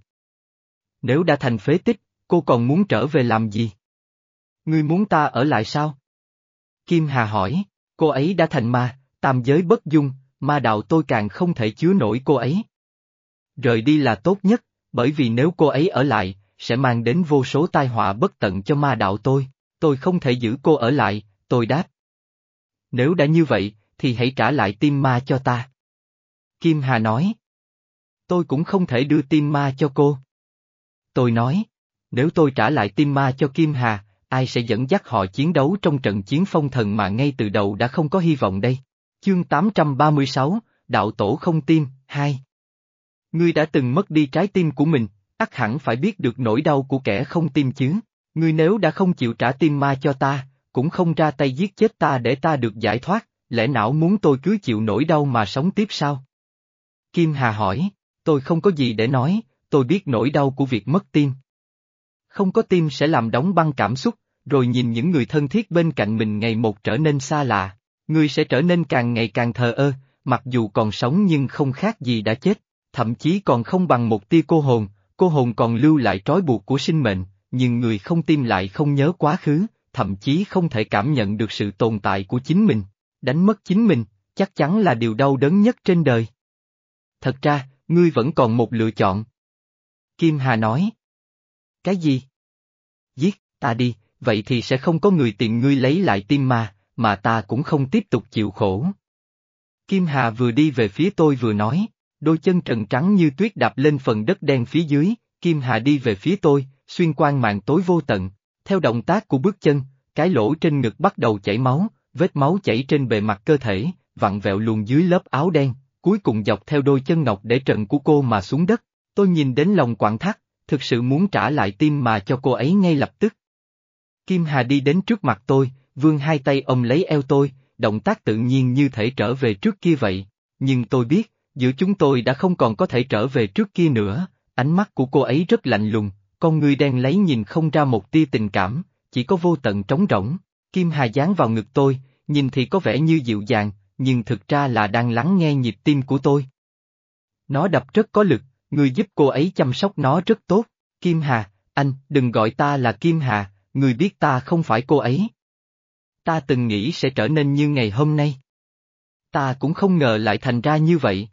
Nếu đã thành phế tích, cô còn muốn trở về làm gì? Ngươi muốn ta ở lại sao? Kim Hà hỏi, cô ấy đã thành ma, tam giới bất dung, ma đạo tôi càng không thể chứa nổi cô ấy. Rời đi là tốt nhất, bởi vì nếu cô ấy ở lại, sẽ mang đến vô số tai họa bất tận cho ma đạo tôi, tôi không thể giữ cô ở lại, tôi đáp. Nếu đã như vậy, thì hãy trả lại tim ma cho ta. Kim Hà nói. Tôi cũng không thể đưa tim ma cho cô. Tôi nói, nếu tôi trả lại tim ma cho Kim Hà, ai sẽ dẫn dắt họ chiến đấu trong trận chiến phong thần mà ngay từ đầu đã không có hy vọng đây? Chương 836, Đạo Tổ không tim, 2 Ngươi đã từng mất đi trái tim của mình, ắt hẳn phải biết được nỗi đau của kẻ không tim chứ. Ngươi nếu đã không chịu trả tim ma cho ta, cũng không ra tay giết chết ta để ta được giải thoát, lẽ nào muốn tôi cứ chịu nỗi đau mà sống tiếp sao? Kim Hà hỏi, tôi không có gì để nói, tôi biết nỗi đau của việc mất tim. Không có tim sẽ làm đóng băng cảm xúc, rồi nhìn những người thân thiết bên cạnh mình ngày một trở nên xa lạ, người sẽ trở nên càng ngày càng thờ ơ, mặc dù còn sống nhưng không khác gì đã chết, thậm chí còn không bằng một tia cô hồn, cô hồn còn lưu lại trói buộc của sinh mệnh, nhưng người không tim lại không nhớ quá khứ, thậm chí không thể cảm nhận được sự tồn tại của chính mình. Đánh mất chính mình, chắc chắn là điều đau đớn nhất trên đời. Thật ra, ngươi vẫn còn một lựa chọn. Kim Hà nói. Cái gì? Giết, ta đi, vậy thì sẽ không có người tìm ngươi lấy lại tim mà, mà ta cũng không tiếp tục chịu khổ. Kim Hà vừa đi về phía tôi vừa nói, đôi chân trần trắng như tuyết đạp lên phần đất đen phía dưới, Kim Hà đi về phía tôi, xuyên qua màn tối vô tận. Theo động tác của bước chân, cái lỗ trên ngực bắt đầu chảy máu, vết máu chảy trên bề mặt cơ thể, vặn vẹo luồn dưới lớp áo đen, cuối cùng dọc theo đôi chân ngọc để trần của cô mà xuống đất. Tôi nhìn đến lòng quặn thắt, thực sự muốn trả lại tim mà cho cô ấy ngay lập tức. Kim Hà đi đến trước mặt tôi, vươn hai tay ôm lấy eo tôi, động tác tự nhiên như thể trở về trước kia vậy. Nhưng tôi biết, giữa chúng tôi đã không còn có thể trở về trước kia nữa, ánh mắt của cô ấy rất lạnh lùng, con người đen lấy nhìn không ra một tia tình cảm, chỉ có vô tận trống rỗng. Kim Hà dán vào ngực tôi, nhìn thì có vẻ như dịu dàng, nhưng thực ra là đang lắng nghe nhịp tim của tôi. Nó đập rất có lực, người giúp cô ấy chăm sóc nó rất tốt. Kim Hà, anh, đừng gọi ta là Kim Hà, người biết ta không phải cô ấy. Ta từng nghĩ sẽ trở nên như ngày hôm nay. Ta cũng không ngờ lại thành ra như vậy.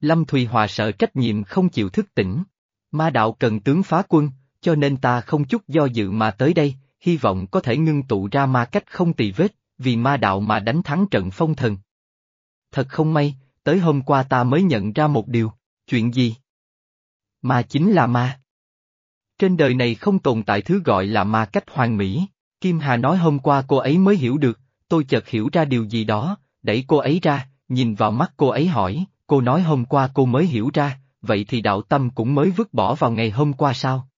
Lâm Thùy Hòa sợ trách nhiệm không chịu thức tỉnh. Ma đạo cần tướng phá quân, cho nên ta không chút do dự mà tới đây, hy vọng có thể ngưng tụ ra ma cách không tỳ vết, vì ma đạo mà đánh thắng trận phong thần. Thật không may, tới hôm qua ta mới nhận ra một điều, chuyện gì? Ma chính là ma. Trên đời này không tồn tại thứ gọi là ma cách hoàn mỹ, Kim Hà nói hôm qua cô ấy mới hiểu được, tôi chợt hiểu ra điều gì đó, đẩy cô ấy ra, nhìn vào mắt cô ấy hỏi, cô nói hôm qua cô mới hiểu ra, vậy thì đạo tâm cũng mới vứt bỏ vào ngày hôm qua sao?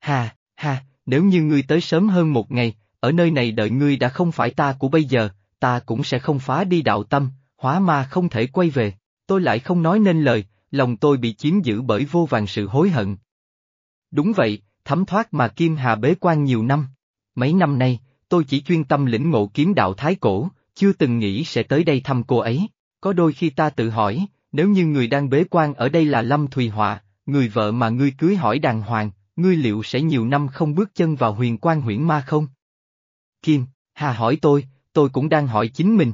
Hà, hà, nếu như ngươi tới sớm hơn một ngày, ở nơi này đợi ngươi đã không phải ta của bây giờ, ta cũng sẽ không phá đi đạo tâm, hóa ma không thể quay về, tôi lại không nói nên lời, lòng tôi bị chiếm giữ bởi vô vàng sự hối hận. Đúng vậy, thấm thoát mà Kim Hà bế quan nhiều năm. Mấy năm nay, tôi chỉ chuyên tâm lĩnh ngộ kiếm đạo thái cổ, chưa từng nghĩ sẽ tới đây thăm cô ấy. Có đôi khi ta tự hỏi, nếu như người đang bế quan ở đây là Lâm Thùy Họa, người vợ mà ngươi cưới hỏi đàng hoàng, ngươi liệu sẽ nhiều năm không bước chân vào huyền quan huyễn ma không? Kim, Hà hỏi tôi, tôi cũng đang hỏi chính mình.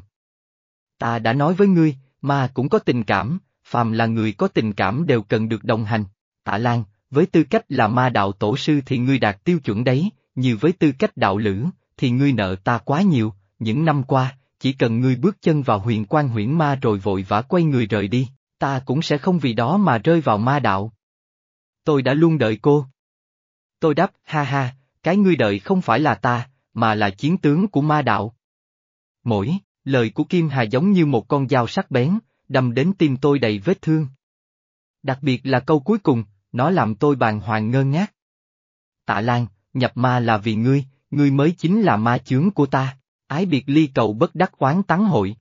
Ta đã nói với ngươi, ma cũng có tình cảm, phàm là người có tình cảm đều cần được đồng hành. Tạ Lan, với tư cách là ma đạo tổ sư thì ngươi đạt tiêu chuẩn đấy, như với tư cách đạo lữ, thì ngươi nợ ta quá nhiều, những năm qua, chỉ cần ngươi bước chân vào huyền quan huyễn ma rồi vội vã quay người rời đi, ta cũng sẽ không vì đó mà rơi vào ma đạo. Tôi đã luôn đợi cô. Tôi đáp, ha ha, cái ngươi đợi không phải là ta, mà là chiến tướng của ma đạo. Mỗi, lời của Kim Hà giống như một con dao sắc bén, đâm đến tim tôi đầy vết thương. Đặc biệt là câu cuối cùng, nó làm tôi bàng hoàng ngơ ngác. Tạ Lan, nhập ma là vì ngươi, ngươi mới chính là ma chướng của ta, ái biệt ly cầu bất đắc oán tán hội.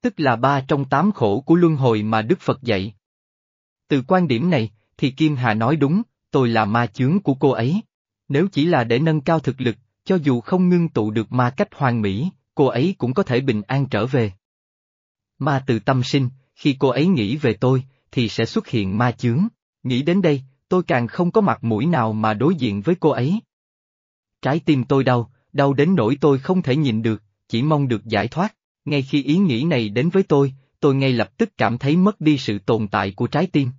Tức là ba trong tám khổ của luân hồi mà Đức Phật dạy. Từ quan điểm này, thì Kim Hà nói đúng, tôi là ma chướng của cô ấy. Nếu chỉ là để nâng cao thực lực, cho dù không ngưng tụ được ma cách hoàn mỹ, cô ấy cũng có thể bình an trở về. Ma từ tâm sinh, khi cô ấy nghĩ về tôi, thì sẽ xuất hiện ma chướng. Nghĩ đến đây, tôi càng không có mặt mũi nào mà đối diện với cô ấy. Trái tim tôi đau, đau đến nỗi tôi không thể nhìn được, chỉ mong được giải thoát. Ngay khi ý nghĩ này đến với tôi, tôi ngay lập tức cảm thấy mất đi sự tồn tại của trái tim.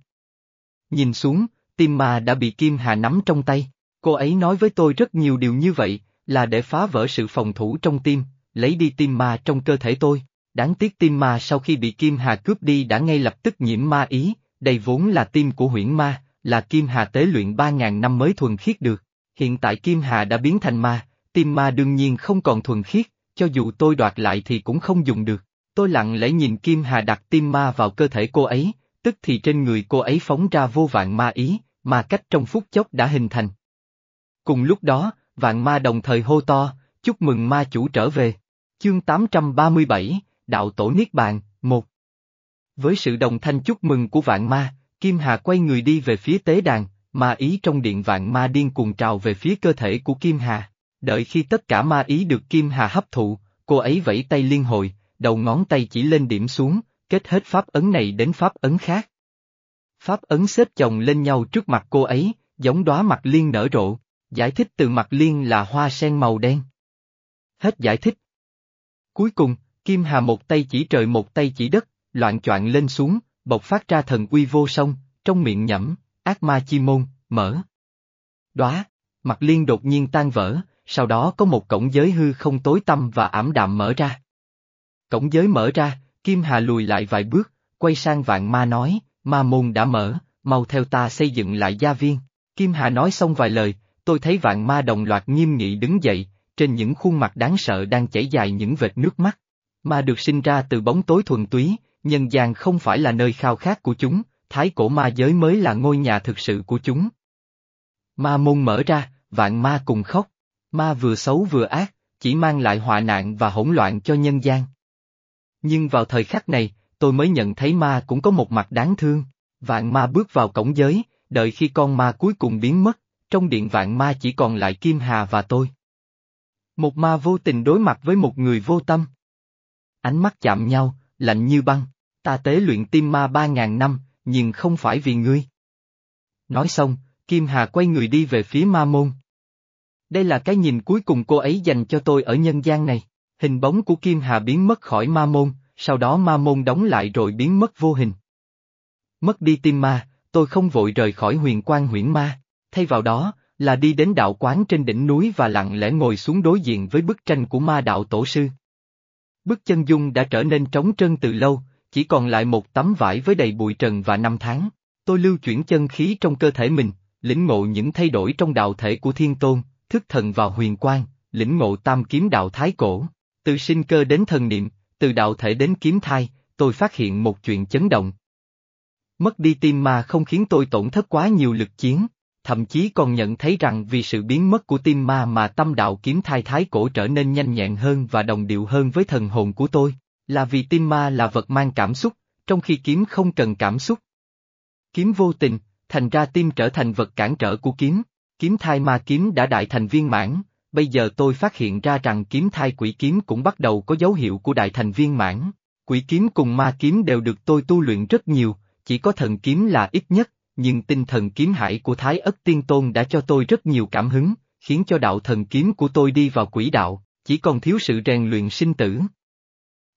Nhìn xuống, tim ma đã bị Kim Hà nắm trong tay. Cô ấy nói với tôi rất nhiều điều như vậy, là để phá vỡ sự phòng thủ trong tim, lấy đi tim ma trong cơ thể tôi. Đáng tiếc tim ma sau khi bị Kim Hà cướp đi đã ngay lập tức nhiễm ma ý, đây vốn là tim của huyễn ma, là Kim Hà tế luyện 3.000 năm mới thuần khiết được. Hiện tại Kim Hà đã biến thành ma, tim ma đương nhiên không còn thuần khiết, cho dù tôi đoạt lại thì cũng không dùng được. Tôi lặng lẽ nhìn Kim Hà đặt tim ma vào cơ thể cô ấy, tức thì trên người cô ấy phóng ra vô vạn ma ý, mà cách trong phút chốc đã hình thành. Cùng lúc đó, vạn ma đồng thời hô to, chúc mừng ma chủ trở về. Chương 837, Đạo Tổ Niết Bàn, 1 Với sự đồng thanh chúc mừng của vạn ma, Kim Hà quay người đi về phía tế đàn, ma ý trong điện vạn ma điên cuồng trào về phía cơ thể của Kim Hà. Đợi khi tất cả ma ý được Kim Hà hấp thụ, cô ấy vẫy tay liên hồi, đầu ngón tay chỉ lên điểm xuống, kết hết pháp ấn này đến pháp ấn khác. Pháp ấn xếp chồng lên nhau trước mặt cô ấy, giống đóa mặt liên nở rộ, giải thích từ mặt liên là hoa sen màu đen. Hết giải thích. Cuối cùng, Kim Hà một tay chỉ trời một tay chỉ đất, loạn choạng lên xuống, bộc phát ra thần uy vô song, trong miệng nhẩm, ác ma chi môn, mở. Đóa, mặt liên đột nhiên tan vỡ, sau đó có một cổng giới hư không tối tăm và ảm đạm mở ra. Cổng giới mở ra, Kim Hà lùi lại vài bước, quay sang vạn ma nói, ma môn đã mở, mau theo ta xây dựng lại gia viên. Kim Hà nói xong vài lời, tôi thấy vạn ma đồng loạt nghiêm nghị đứng dậy, trên những khuôn mặt đáng sợ đang chảy dài những vệt nước mắt. Ma được sinh ra từ bóng tối thuần túy, nhân gian không phải là nơi khao khát của chúng, thái cổ ma giới mới là ngôi nhà thực sự của chúng. Ma môn mở ra, vạn ma cùng khóc. Ma vừa xấu vừa ác, chỉ mang lại họa nạn và hỗn loạn cho nhân gian. Nhưng vào thời khắc này, tôi mới nhận thấy ma cũng có một mặt đáng thương. Vạn ma bước vào cổng giới, đợi khi con ma cuối cùng biến mất, trong điện vạn ma chỉ còn lại Kim Hà và tôi. Một ma vô tình đối mặt với một người vô tâm. Ánh mắt chạm nhau, lạnh như băng, ta tế luyện tim ma ba ngàn năm, nhưng không phải vì ngươi. Nói xong, Kim Hà quay người đi về phía ma môn. Đây là cái nhìn cuối cùng cô ấy dành cho tôi ở nhân gian này. Hình bóng của Kim Hà biến mất khỏi ma môn, sau đó ma môn đóng lại rồi biến mất vô hình. Mất đi tim ma, tôi không vội rời khỏi huyền quan huyễn ma, thay vào đó, là đi đến đạo quán trên đỉnh núi và lặng lẽ ngồi xuống đối diện với bức tranh của ma đạo tổ sư. Bức chân dung đã trở nên trống trơn từ lâu, chỉ còn lại một tấm vải với đầy bụi trần và năm tháng. Tôi lưu chuyển chân khí trong cơ thể mình, lĩnh ngộ những thay đổi trong đạo thể của thiên tôn, thức thần vào huyền quang, lĩnh ngộ tam kiếm đạo thái cổ. Từ sinh cơ đến thần niệm, từ đạo thể đến kiếm thai, tôi phát hiện một chuyện chấn động. Mất đi tim ma không khiến tôi tổn thất quá nhiều lực chiến, thậm chí còn nhận thấy rằng vì sự biến mất của tim ma mà tâm đạo kiếm thai thái cổ trở nên nhanh nhẹn hơn và đồng điệu hơn với thần hồn của tôi, là vì tim ma là vật mang cảm xúc, trong khi kiếm không cần cảm xúc. Kiếm vô tình, thành ra tim trở thành vật cản trở của kiếm, kiếm thai ma kiếm đã đại thành viên mãn, bây giờ tôi phát hiện ra rằng kiếm thai quỷ kiếm cũng bắt đầu có dấu hiệu của đại thành viên mãn. Quỷ kiếm cùng ma kiếm đều được tôi tu luyện rất nhiều, chỉ có thần kiếm là ít nhất, nhưng tinh thần kiếm hải của Thái Ất Tiên Tôn đã cho tôi rất nhiều cảm hứng, khiến cho đạo thần kiếm của tôi đi vào quỹ đạo, chỉ còn thiếu sự rèn luyện sinh tử.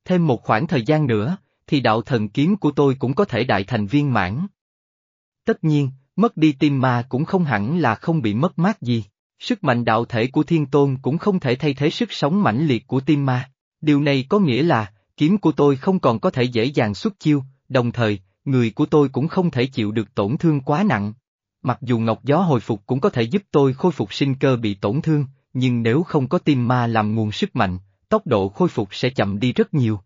Thêm một khoảng thời gian nữa, thì đạo thần kiếm của tôi cũng có thể đại thành viên mãn. Tất nhiên, mất đi tim ma cũng không hẳn là không bị mất mát gì. Sức mạnh đạo thể của thiên tôn cũng không thể thay thế sức sống mãnh liệt của tim ma. Điều này có nghĩa là, kiếm của tôi không còn có thể dễ dàng xuất chiêu, đồng thời, người của tôi cũng không thể chịu được tổn thương quá nặng. Mặc dù ngọc gió hồi phục cũng có thể giúp tôi khôi phục sinh cơ bị tổn thương, nhưng nếu không có tim ma làm nguồn sức mạnh, tốc độ khôi phục sẽ chậm đi rất nhiều.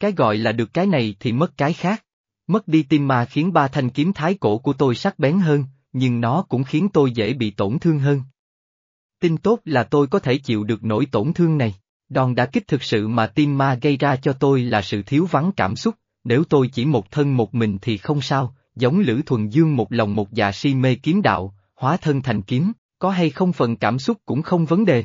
Cái gọi là được cái này thì mất cái khác. Mất đi tim ma khiến ba thanh kiếm thái cổ của tôi sắc bén hơn, nhưng nó cũng khiến tôi dễ bị tổn thương hơn. Tin tốt là tôi có thể chịu được nỗi tổn thương này. Đòn đã kích thực sự mà tim ma gây ra cho tôi là sự thiếu vắng cảm xúc, nếu tôi chỉ một thân một mình thì không sao, giống Lữ Thuần Dương một lòng một dạ si mê kiếm đạo, hóa thân thành kiếm, có hay không phần cảm xúc cũng không vấn đề.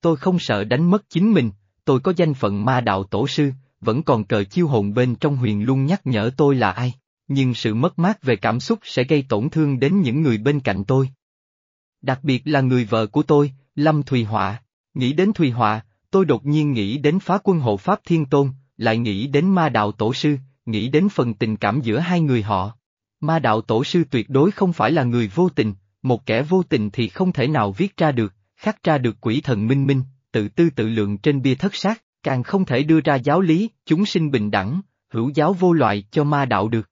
Tôi không sợ đánh mất chính mình, tôi có danh phận ma đạo tổ sư, vẫn còn cờ chiêu hồn bên trong huyền luôn nhắc nhở tôi là ai, nhưng sự mất mát về cảm xúc sẽ gây tổn thương đến những người bên cạnh tôi. Đặc biệt là người vợ của tôi, Lâm Thùy Họa. Nghĩ đến Thùy Họa, tôi đột nhiên nghĩ đến phá quân hộ Pháp Thiên Tôn, lại nghĩ đến ma đạo tổ sư, nghĩ đến phần tình cảm giữa hai người họ. Ma đạo tổ sư tuyệt đối không phải là người vô tình, một kẻ vô tình thì không thể nào viết ra được, khắc ra được quỷ thần minh minh, tự tư tự lượng trên bia thất sát, càng không thể đưa ra giáo lý, chúng sinh bình đẳng, hữu giáo vô loại cho ma đạo được.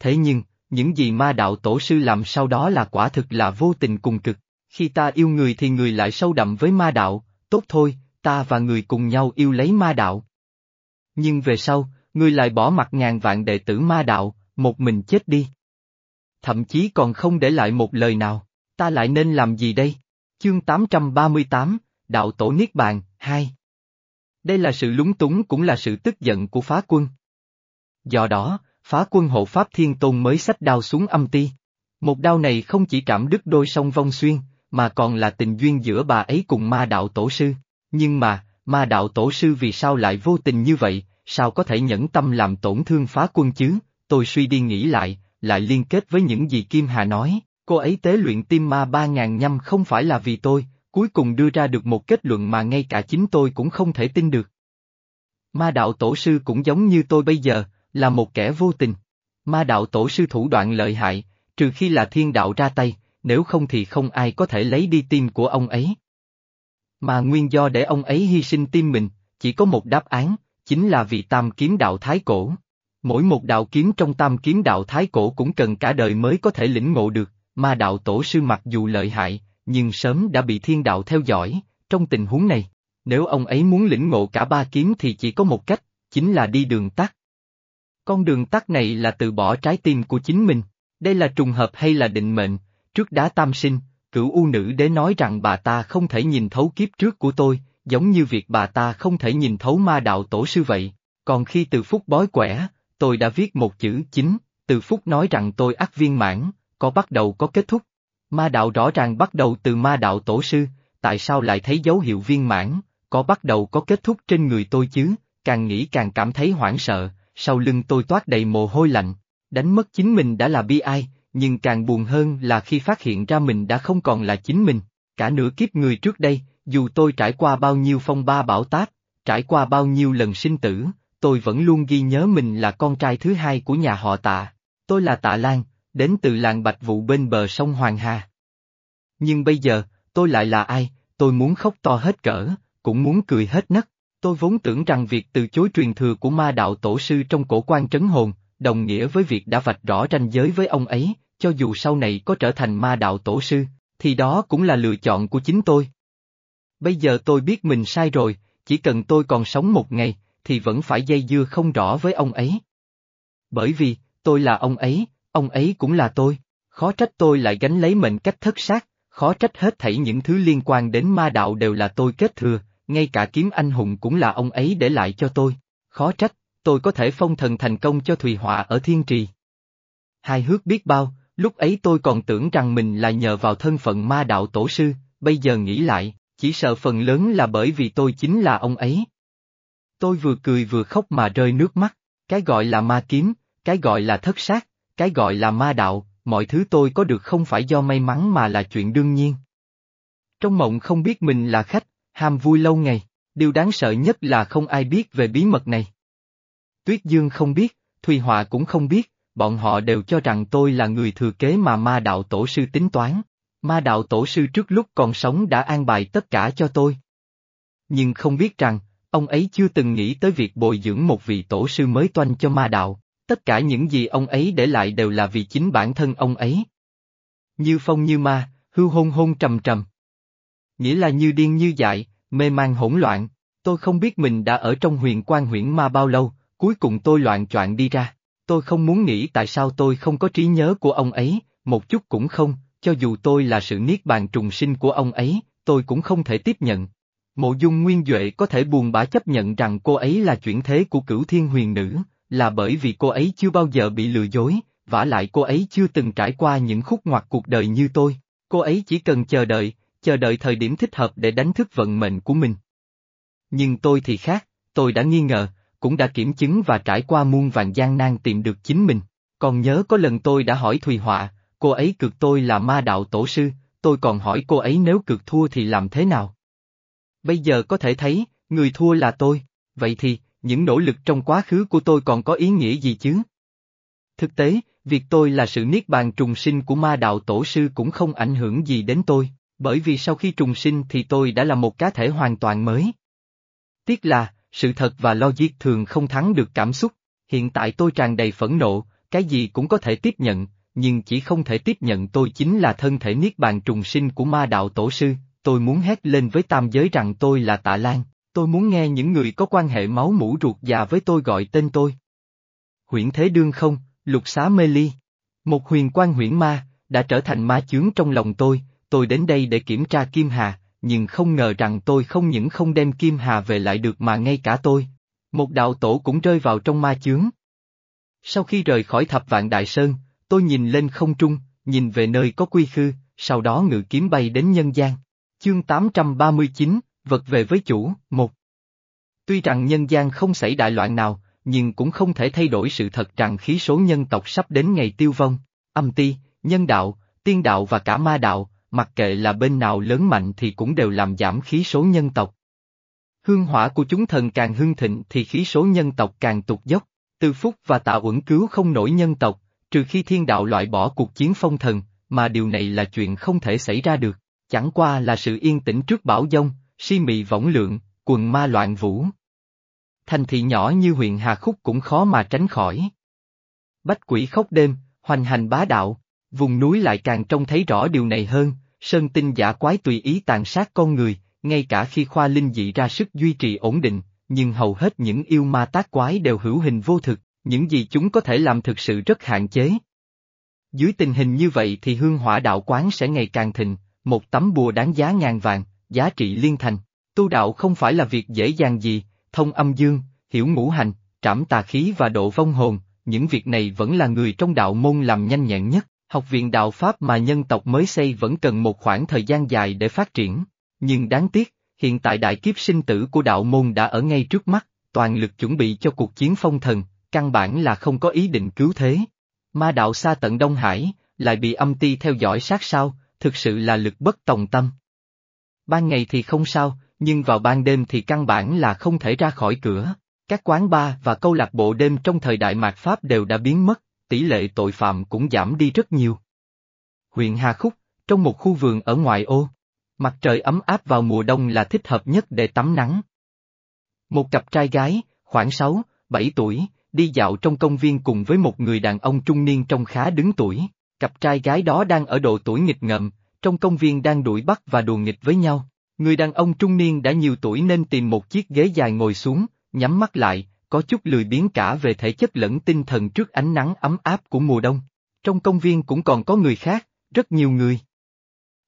Thế nhưng, những gì ma đạo tổ sư làm sau đó là quả thực là vô tình cùng cực, khi ta yêu người thì người lại sâu đậm với ma đạo, tốt thôi, ta và người cùng nhau yêu lấy ma đạo. Nhưng về sau, người lại bỏ mặt ngàn vạn đệ tử ma đạo, một mình chết đi. Thậm chí còn không để lại một lời nào, ta lại nên làm gì đây? Chương 838, Đạo Tổ Niết Bàn, 2 Đây là sự lúng túng cũng là sự tức giận của phá quân. Do đó, phá quân hộ Pháp Thiên Tôn mới sách đao xuống âm ti. Một đao này không chỉ trảm đứt đôi sông vong xuyên, mà còn là tình duyên giữa bà ấy cùng ma đạo tổ sư. Nhưng mà, ma đạo tổ sư vì sao lại vô tình như vậy, sao có thể nhẫn tâm làm tổn thương phá quân chứ, tôi suy đi nghĩ lại, lại liên kết với những gì Kim Hà nói, cô ấy tế luyện tim ma ba ngàn nhăm không phải là vì tôi, cuối cùng đưa ra được một kết luận mà ngay cả chính tôi cũng không thể tin được. Ma đạo tổ sư cũng giống như tôi bây giờ, là một kẻ vô tình. Ma đạo tổ sư thủ đoạn lợi hại, trừ khi là thiên đạo ra tay, nếu không thì không ai có thể lấy đi tim của ông ấy. Mà nguyên do để ông ấy hy sinh tim mình, chỉ có một đáp án, chính là vì tam kiếm đạo thái cổ. Mỗi một đạo kiếm trong tam kiếm đạo thái cổ cũng cần cả đời mới có thể lĩnh ngộ được, ma đạo tổ sư mặc dù lợi hại, nhưng sớm đã bị thiên đạo theo dõi, trong tình huống này, nếu ông ấy muốn lĩnh ngộ cả ba kiếm thì chỉ có một cách, chính là đi đường tắt. Con đường tắt này là từ bỏ trái tim của chính mình, đây là trùng hợp hay là định mệnh, trước đá tam sinh, cửu u nữ đế nói rằng bà ta không thể nhìn thấu kiếp trước của tôi, giống như việc bà ta không thể nhìn thấu ma đạo tổ sư vậy, còn khi từ phúc bói quẻ, tôi đã viết một chữ chính, từ phúc nói rằng tôi ác viên mãn, có bắt đầu có kết thúc. Ma đạo rõ ràng bắt đầu từ ma đạo tổ sư, tại sao lại thấy dấu hiệu viên mãn, có bắt đầu có kết thúc trên người tôi chứ, càng nghĩ càng cảm thấy hoảng sợ, sau lưng tôi toát đầy mồ hôi lạnh, đánh mất chính mình đã là bi ai, nhưng càng buồn hơn là khi phát hiện ra mình đã không còn là chính mình, cả nửa kiếp người trước đây, dù tôi trải qua bao nhiêu phong ba bão táp, trải qua bao nhiêu lần sinh tử, tôi vẫn luôn ghi nhớ mình là con trai thứ hai của nhà họ tạ. Tôi là tạ Lan, đến từ làng Bạch Vụ bên bờ sông Hoàng Hà. Nhưng bây giờ, tôi lại là ai, tôi muốn khóc to hết cỡ, cũng muốn cười hết nấc. Tôi vốn tưởng rằng việc từ chối truyền thừa của ma đạo tổ sư trong cổ quan trấn hồn, đồng nghĩa với việc đã vạch rõ ranh giới với ông ấy, cho dù sau này có trở thành ma đạo tổ sư, thì đó cũng là lựa chọn của chính tôi. Bây giờ tôi biết mình sai rồi, chỉ cần tôi còn sống một ngày, thì vẫn phải dây dưa không rõ với ông ấy. Bởi vì, tôi là ông ấy, ông ấy cũng là tôi, khó trách tôi lại gánh lấy mệnh cách thất sát, khó trách hết thảy những thứ liên quan đến ma đạo đều là tôi kết thừa, ngay cả kiếm anh hùng cũng là ông ấy để lại cho tôi, khó trách, tôi có thể phong thần thành công cho Thùy Họa ở Thiên Trì. Hai hước biết bao, lúc ấy tôi còn tưởng rằng mình là nhờ vào thân phận ma đạo tổ sư, bây giờ nghĩ lại, chỉ sợ phần lớn là bởi vì tôi chính là ông ấy. Tôi vừa cười vừa khóc mà rơi nước mắt, cái gọi là ma kiếm, cái gọi là thất sát, cái gọi là ma đạo, mọi thứ tôi có được không phải do may mắn mà là chuyện đương nhiên. Trong mộng không biết mình là khách, ham vui lâu ngày, điều đáng sợ nhất là không ai biết về bí mật này. Tuyết Dương không biết, Thùy Họa cũng không biết, bọn họ đều cho rằng tôi là người thừa kế mà ma đạo tổ sư tính toán. Ma đạo tổ sư trước lúc còn sống đã an bài tất cả cho tôi. Nhưng không biết rằng, ông ấy chưa từng nghĩ tới việc bồi dưỡng một vị tổ sư mới toanh cho ma đạo, tất cả những gì ông ấy để lại đều là vì chính bản thân ông ấy. Như phong như ma, hư hôn hôn trầm trầm. Nghĩa là như điên như dại, mê man hỗn loạn, tôi không biết mình đã ở trong huyền quan huyễn ma bao lâu, cuối cùng tôi loạn choạng đi ra. Tôi không muốn nghĩ tại sao tôi không có trí nhớ của ông ấy, một chút cũng không, cho dù tôi là sự niết bàn trùng sinh của ông ấy, tôi cũng không thể tiếp nhận. Mộ dung nguyên Duệ có thể buồn bã chấp nhận rằng cô ấy là chuyển thế của cửu thiên huyền nữ, là bởi vì cô ấy chưa bao giờ bị lừa dối, vả lại cô ấy chưa từng trải qua những khúc ngoặt cuộc đời như tôi. Cô ấy chỉ cần chờ đợi, chờ đợi thời điểm thích hợp để đánh thức vận mệnh của mình. Nhưng tôi thì khác, tôi đã nghi ngờ, cũng đã kiểm chứng và trải qua muôn vàng gian nan tìm được chính mình. Còn nhớ có lần tôi đã hỏi Thùy Họa, cô ấy cực tôi là ma đạo tổ sư, tôi còn hỏi cô ấy nếu cực thua thì làm thế nào? Bây giờ có thể thấy, người thua là tôi, vậy thì, những nỗ lực trong quá khứ của tôi còn có ý nghĩa gì chứ? Thực tế, việc tôi là sự niết bàn trùng sinh của ma đạo tổ sư cũng không ảnh hưởng gì đến tôi, bởi vì sau khi trùng sinh thì tôi đã là một cá thể hoàn toàn mới. Tiếc là, sự thật và logic thường không thắng được cảm xúc, hiện tại tôi tràn đầy phẫn nộ, cái gì cũng có thể tiếp nhận, nhưng chỉ không thể tiếp nhận tôi chính là thân thể niết bàn trùng sinh của ma đạo tổ sư, tôi muốn hét lên với tam giới rằng tôi là tạ Lan, tôi muốn nghe những người có quan hệ máu mũ ruột già với tôi gọi tên tôi. Huyễn Thế Đương không, lục xá mê ly. Một huyền quan huyễn ma, đã trở thành ma chướng trong lòng tôi, tôi đến đây để kiểm tra Kim Hà, nhưng không ngờ rằng tôi không những không đem Kim Hà về lại được mà ngay cả tôi. Một đạo tổ cũng rơi vào trong ma chướng. Sau khi rời khỏi thập vạn đại sơn, tôi nhìn lên không trung, nhìn về nơi có quy khư, sau đó ngự kiếm bay đến nhân gian. Chương 839, vật về với chủ, một. Tuy rằng nhân gian không xảy đại loạn nào, nhưng cũng không thể thay đổi sự thật rằng khí số nhân tộc sắp đến ngày tiêu vong. Âm ti, nhân đạo, tiên đạo và cả ma đạo, mặc kệ là bên nào lớn mạnh thì cũng đều làm giảm khí số nhân tộc. Hương hỏa của chúng thần càng hưng thịnh thì khí số nhân tộc càng tụt dốc, từ phúc và tạo uẩn cứu không nổi nhân tộc, trừ khi thiên đạo loại bỏ cuộc chiến phong thần, mà điều này là chuyện không thể xảy ra được, chẳng qua là sự yên tĩnh trước bão dông, si mị võng lượng, quần ma loạn vũ. Thành thị nhỏ như huyện Hà Khúc cũng khó mà tránh khỏi. Bách quỷ khóc đêm, hoành hành bá đạo, vùng núi lại càng trông thấy rõ điều này hơn, sơn tinh giả quái tùy ý tàn sát con người, ngay cả khi khoa linh dị ra sức duy trì ổn định, nhưng hầu hết những yêu ma tác quái đều hữu hình vô thực, những gì chúng có thể làm thực sự rất hạn chế. Dưới tình hình như vậy thì hương hỏa đạo quán sẽ ngày càng thịnh, một tấm bùa đáng giá ngàn vàng, giá trị liên thành. Tu đạo không phải là việc dễ dàng gì, thông âm dương, hiểu ngũ hành, trảm tà khí và độ vong hồn, những việc này vẫn là người trong đạo môn làm nhanh nhẹn nhất. Học viện đạo Pháp mà nhân tộc mới xây vẫn cần một khoảng thời gian dài để phát triển. Nhưng đáng tiếc, hiện tại đại kiếp sinh tử của đạo môn đã ở ngay trước mắt, toàn lực chuẩn bị cho cuộc chiến phong thần, căn bản là không có ý định cứu thế. Ma đạo xa tận Đông Hải, lại bị âm ti theo dõi sát sao, thực sự là lực bất tòng tâm. Ban ngày thì không sao, nhưng vào ban đêm thì căn bản là không thể ra khỏi cửa. Các quán bar và câu lạc bộ đêm trong thời đại mạt Pháp đều đã biến mất, tỷ lệ tội phạm cũng giảm đi rất nhiều. Huyện Hà Khúc, trong một khu vườn ở ngoại ô, mặt trời ấm áp vào mùa đông là thích hợp nhất để tắm nắng. Một cặp trai gái, khoảng 6, 7 tuổi, đi dạo trong công viên cùng với một người đàn ông trung niên trông khá đứng tuổi. Cặp trai gái đó đang ở độ tuổi nghịch ngợm, trong công viên đang đuổi bắt và đùa nghịch với nhau. Người đàn ông trung niên đã nhiều tuổi nên tìm một chiếc ghế dài ngồi xuống, nhắm mắt lại, có chút lười biếng cả về thể chất lẫn tinh thần trước ánh nắng ấm áp của mùa đông. Trong công viên cũng còn có người khác, rất nhiều người.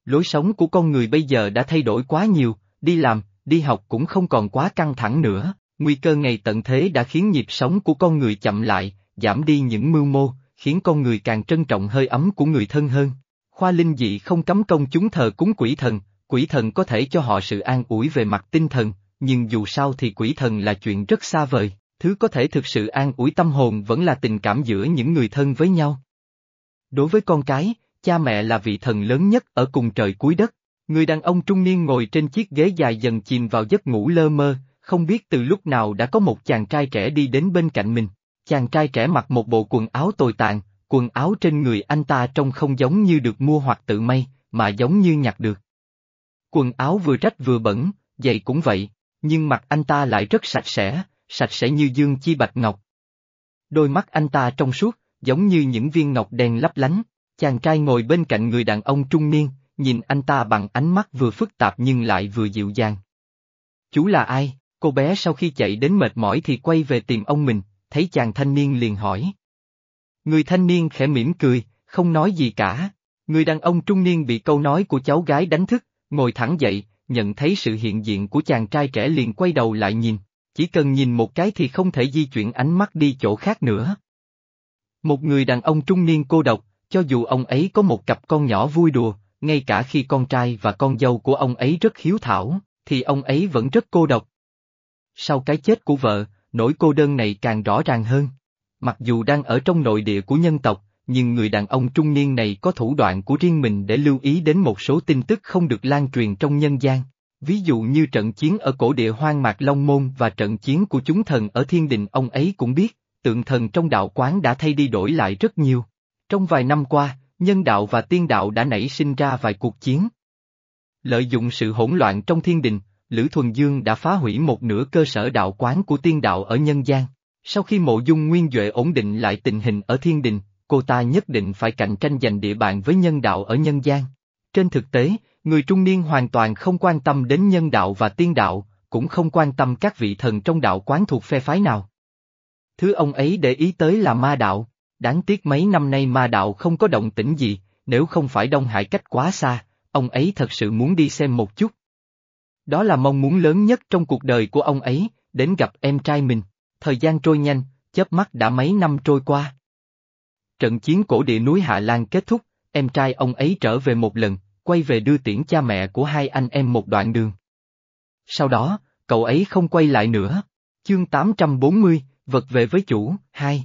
Lối sống của con người bây giờ đã thay đổi quá nhiều, đi làm, đi học cũng không còn quá căng thẳng nữa, nguy cơ ngày tận thế đã khiến nhịp sống của con người chậm lại, giảm đi những mưu mô, khiến con người càng trân trọng hơi ấm của người thân hơn. Khoa linh dị không cấm công chúng thờ cúng quỷ thần, quỷ thần có thể cho họ sự an ủi về mặt tinh thần, nhưng dù sao thì quỷ thần là chuyện rất xa vời, thứ có thể thực sự an ủi tâm hồn vẫn là tình cảm giữa những người thân với nhau. Đối với con cái, cha mẹ là vị thần lớn nhất ở cùng trời cuối đất. Người đàn ông trung niên ngồi trên chiếc ghế dài dần chìm vào giấc ngủ lơ mơ, không biết từ lúc nào đã có một chàng trai trẻ đi đến bên cạnh mình. Chàng trai trẻ mặc một bộ quần áo tồi tàn, quần áo trên người anh ta trông không giống như được mua hoặc tự may, mà giống như nhặt được. Quần áo vừa rách vừa bẩn, giày cũng vậy, nhưng mặt anh ta lại rất sạch sẽ, sạch sẽ như dương chi bạch ngọc. Đôi mắt anh ta trong suốt, giống như những viên ngọc đèn lấp lánh, chàng trai ngồi bên cạnh người đàn ông trung niên, nhìn anh ta bằng ánh mắt vừa phức tạp nhưng lại vừa dịu dàng. Chú là ai? Cô bé sau khi chạy đến mệt mỏi thì quay về tìm ông mình, thấy chàng thanh niên liền hỏi. Người thanh niên khẽ mỉm cười, không nói gì cả. Người đàn ông trung niên bị câu nói của cháu gái đánh thức, ngồi thẳng dậy, nhận thấy sự hiện diện của chàng trai trẻ liền quay đầu lại nhìn, chỉ cần nhìn một cái thì không thể di chuyển ánh mắt đi chỗ khác nữa. Một người đàn ông trung niên cô độc, cho dù ông ấy có một cặp con nhỏ vui đùa, ngay cả khi con trai và con dâu của ông ấy rất hiếu thảo, thì ông ấy vẫn rất cô độc. Sau cái chết của vợ, nỗi cô đơn này càng rõ ràng hơn. Mặc dù đang ở trong nội địa của nhân tộc, nhưng người đàn ông trung niên này có thủ đoạn của riêng mình để lưu ý đến một số tin tức không được lan truyền trong nhân gian. Ví dụ như trận chiến ở cổ địa hoang mạc Long Môn và trận chiến của chúng thần ở thiên đình ông ấy cũng biết, tượng thần trong đạo quán đã thay đi đổi lại rất nhiều. Trong vài năm qua, nhân đạo và tiên đạo đã nảy sinh ra vài cuộc chiến. Lợi dụng sự hỗn loạn trong thiên đình, Lữ Thuần Dương đã phá hủy một nửa cơ sở đạo quán của tiên đạo ở nhân gian. Sau khi mộ dung nguyên Duệ ổn định lại tình hình ở thiên đình, cô ta nhất định phải cạnh tranh giành địa bàn với nhân đạo ở nhân gian. Trên thực tế, người trung niên hoàn toàn không quan tâm đến nhân đạo và tiên đạo, cũng không quan tâm các vị thần trong đạo quán thuộc phe phái nào. Thứ ông ấy để ý tới là ma đạo, đáng tiếc mấy năm nay ma đạo không có động tĩnh gì, nếu không phải Đông Hải cách quá xa, ông ấy thật sự muốn đi xem một chút. Đó là mong muốn lớn nhất trong cuộc đời của ông ấy, đến gặp em trai mình. Thời gian trôi nhanh, chớp mắt đã mấy năm trôi qua. Trận chiến cổ địa núi Hạ Lan kết thúc, em trai ông ấy trở về một lần, quay về đưa tiễn cha mẹ của hai anh em một đoạn đường. Sau đó, cậu ấy không quay lại nữa. Chương 840, vật về với chủ, 2.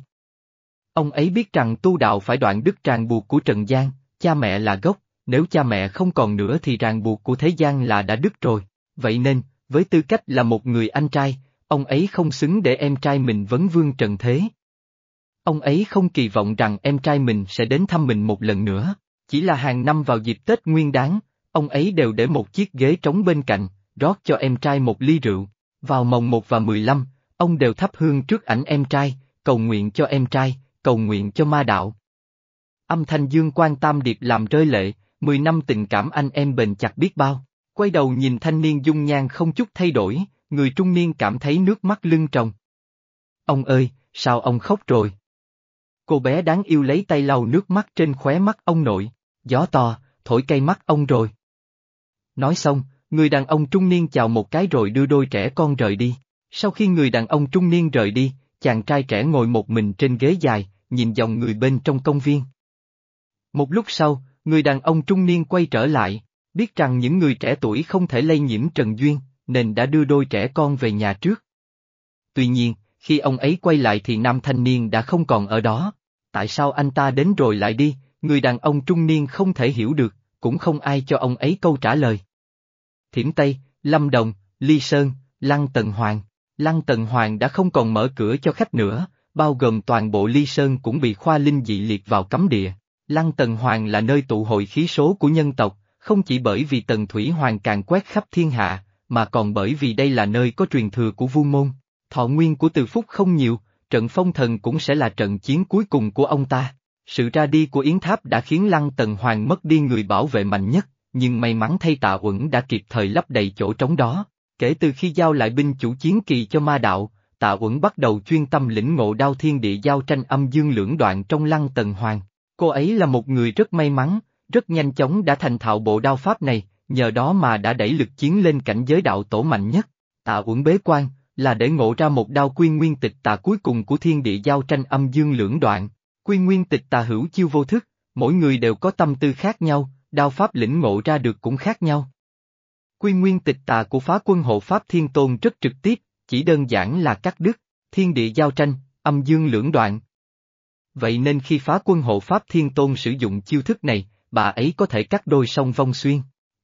Ông ấy biết rằng tu đạo phải đoạn đứt ràng buộc của Trần gian, cha mẹ là gốc, nếu cha mẹ không còn nữa thì ràng buộc của thế gian là đã đứt rồi, vậy nên, với tư cách là một người anh trai, ông ấy không xứng để em trai mình vấn vương trần thế. Ông ấy không kỳ vọng rằng em trai mình sẽ đến thăm mình một lần nữa, chỉ là hàng năm vào dịp Tết Nguyên Đán, ông ấy đều để một chiếc ghế trống bên cạnh, rót cho em trai một ly rượu. Vào mồng 1 và 15, ông đều thắp hương trước ảnh em trai, cầu nguyện cho em trai, cầu nguyện cho ma đạo. Âm thanh dương quan tam điệp làm rơi lệ, 10 năm tình cảm anh em bền chặt biết bao. Quay đầu nhìn thanh niên dung nhan không chút thay đổi, người trung niên cảm thấy nước mắt lưng tròng. Ông ơi, sao ông khóc rồi? Cô bé đáng yêu lấy tay lau nước mắt trên khóe mắt ông nội, gió to, thổi cây mắt ông rồi. Nói xong, người đàn ông trung niên chào một cái rồi đưa đôi trẻ con rời đi. Sau khi người đàn ông trung niên rời đi, chàng trai trẻ ngồi một mình trên ghế dài, nhìn dòng người bên trong công viên. Một lúc sau, người đàn ông trung niên quay trở lại, biết rằng những người trẻ tuổi không thể lây nhiễm Trần Duyên, nên đã đưa đôi trẻ con về nhà trước. Tuy nhiên, khi ông ấy quay lại thì nam thanh niên đã không còn ở đó. Tại sao anh ta đến rồi lại đi, người đàn ông trung niên không thể hiểu được, cũng không ai cho ông ấy câu trả lời. Thiểm Tây, Lâm Đồng, Ly Sơn, Lăng Tần Hoàng. Lăng Tần Hoàng đã không còn mở cửa cho khách nữa, bao gồm toàn bộ Ly Sơn cũng bị khoa linh dị liệt vào cấm địa. Lăng Tần Hoàng là nơi tụ hội khí số của nhân tộc, không chỉ bởi vì Tần Thủy Hoàng càng quét khắp thiên hạ, mà còn bởi vì đây là nơi có truyền thừa của vu môn. Thọ nguyên của Từ Phúc không nhiều, trận phong thần cũng sẽ là trận chiến cuối cùng của ông ta. Sự ra đi của Yến Tháp đã khiến Lăng Tần Hoàng mất đi người bảo vệ mạnh nhất, nhưng may mắn thay tạ uẩn đã kịp thời lấp đầy chỗ trống đó. Kể từ khi giao lại binh chủ chiến kỳ cho ma đạo, tạ uẩn bắt đầu chuyên tâm lĩnh ngộ đao thiên địa giao tranh âm dương lưỡng đoạn trong Lăng Tần Hoàng. Cô ấy là một người rất may mắn, rất nhanh chóng đã thành thạo bộ đao pháp này, nhờ đó mà đã đẩy lực chiến lên cảnh giới đạo tổ mạnh nhất. Tạ uẩn bế quan, là để ngộ ra một đao quy nguyên tịch tà cuối cùng của thiên địa giao tranh âm dương lưỡng đoạn. Quy nguyên tịch tà hữu chiêu vô thức, mỗi người đều có tâm tư khác nhau, đao pháp lĩnh ngộ ra được cũng khác nhau. Quy nguyên tịch tà của phá quân hộ pháp thiên tôn rất trực tiếp, chỉ đơn giản là cắt đứt, thiên địa giao tranh, âm dương lưỡng đoạn. Vậy nên khi phá quân hộ pháp thiên tôn sử dụng chiêu thức này, bà ấy có thể cắt đôi song vong xuyên.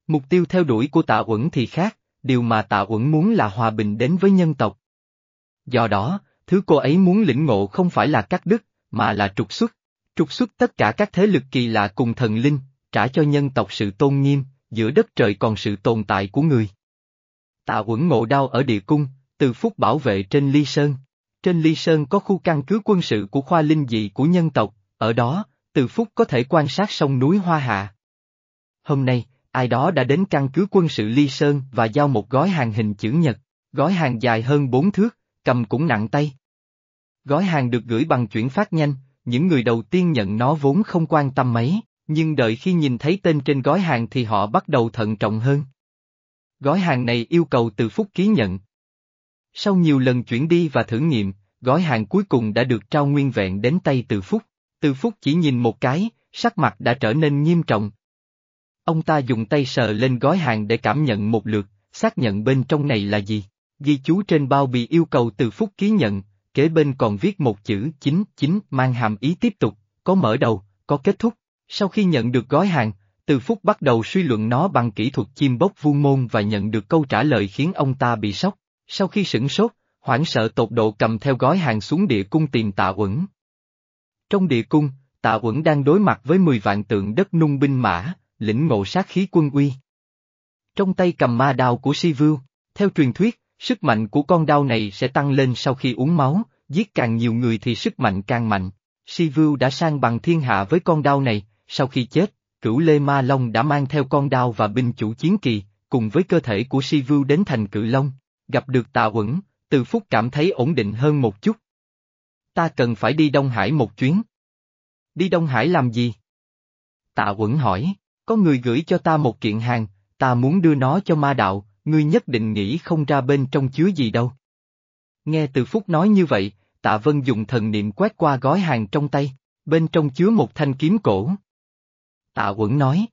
Mục tiêu theo đuổi của tạ uẩn thì khác, điều mà tạ uẩn muốn là hòa bình đến với nhân tộc. Do đó, thứ cô ấy muốn lĩnh ngộ không phải là cắt đứt, mà là trục xuất. Trục xuất tất cả các thế lực kỳ lạ cùng thần linh, trả cho nhân tộc sự tôn nghiêm, giữa đất trời còn sự tồn tại của người. Tạ uẩn ngộ đau ở địa cung, từ phút bảo vệ trên ly sơn. Trên ly sơn có khu căn cứ quân sự của khoa linh dị của nhân tộc, ở đó, từ phút có thể quan sát sông núi Hoa Hạ. Hôm nay, ai đó đã đến căn cứ quân sự Ly Sơn và giao một gói hàng hình chữ nhật, gói hàng dài hơn bốn thước, cầm cũng nặng tay. Gói hàng được gửi bằng chuyển phát nhanh, những người đầu tiên nhận nó vốn không quan tâm mấy, nhưng đợi khi nhìn thấy tên trên gói hàng thì họ bắt đầu thận trọng hơn. Gói hàng này yêu cầu từ phúc ký nhận. Sau nhiều lần chuyển đi và thử nghiệm, gói hàng cuối cùng đã được trao nguyên vẹn đến tay từ phúc. Từ phúc chỉ nhìn một cái, sắc mặt đã trở nên nghiêm trọng. Ông ta dùng tay sờ lên gói hàng để cảm nhận một lượt, xác nhận bên trong này là gì. Ghi chú trên bao bì yêu cầu từ phút ký nhận, kế bên còn viết một chữ chính chính mang hàm ý tiếp tục, có mở đầu, có kết thúc. Sau khi nhận được gói hàng, từ phút bắt đầu suy luận nó bằng kỹ thuật chim bốc vuông môn và nhận được câu trả lời khiến ông ta bị sốc. Sau khi sửng sốt, hoảng sợ tột độ cầm theo gói hàng xuống địa cung tìm tạ uẩn. Trong địa cung, tạ uẩn đang đối mặt với 10 vạn tượng đất nung binh mã, lĩnh ngộ sát khí quân uy. Trong tay cầm ma đao của Si Vưu, theo truyền thuyết, sức mạnh của con đao này sẽ tăng lên sau khi uống máu, giết càng nhiều người thì sức mạnh càng mạnh. Si Vưu đã sang bằng thiên hạ với con đao này, sau khi chết, cửu Lê Ma Long đã mang theo con đao và binh chủ chiến kỳ, cùng với cơ thể của Si Vưu đến thành cự Long, gặp được tạ uẩn, từ phút cảm thấy ổn định hơn một chút. Ta cần phải đi Đông Hải một chuyến. Đi Đông Hải làm gì? Tạ Quẩn hỏi, có người gửi cho ta một kiện hàng, ta muốn đưa nó cho ma đạo, ngươi nhất định nghĩ không ra bên trong chứa gì đâu. Nghe từ phúc nói như vậy, tạ vân dùng thần niệm quét qua gói hàng trong tay, bên trong chứa một thanh kiếm cổ. Tạ Quẩn nói,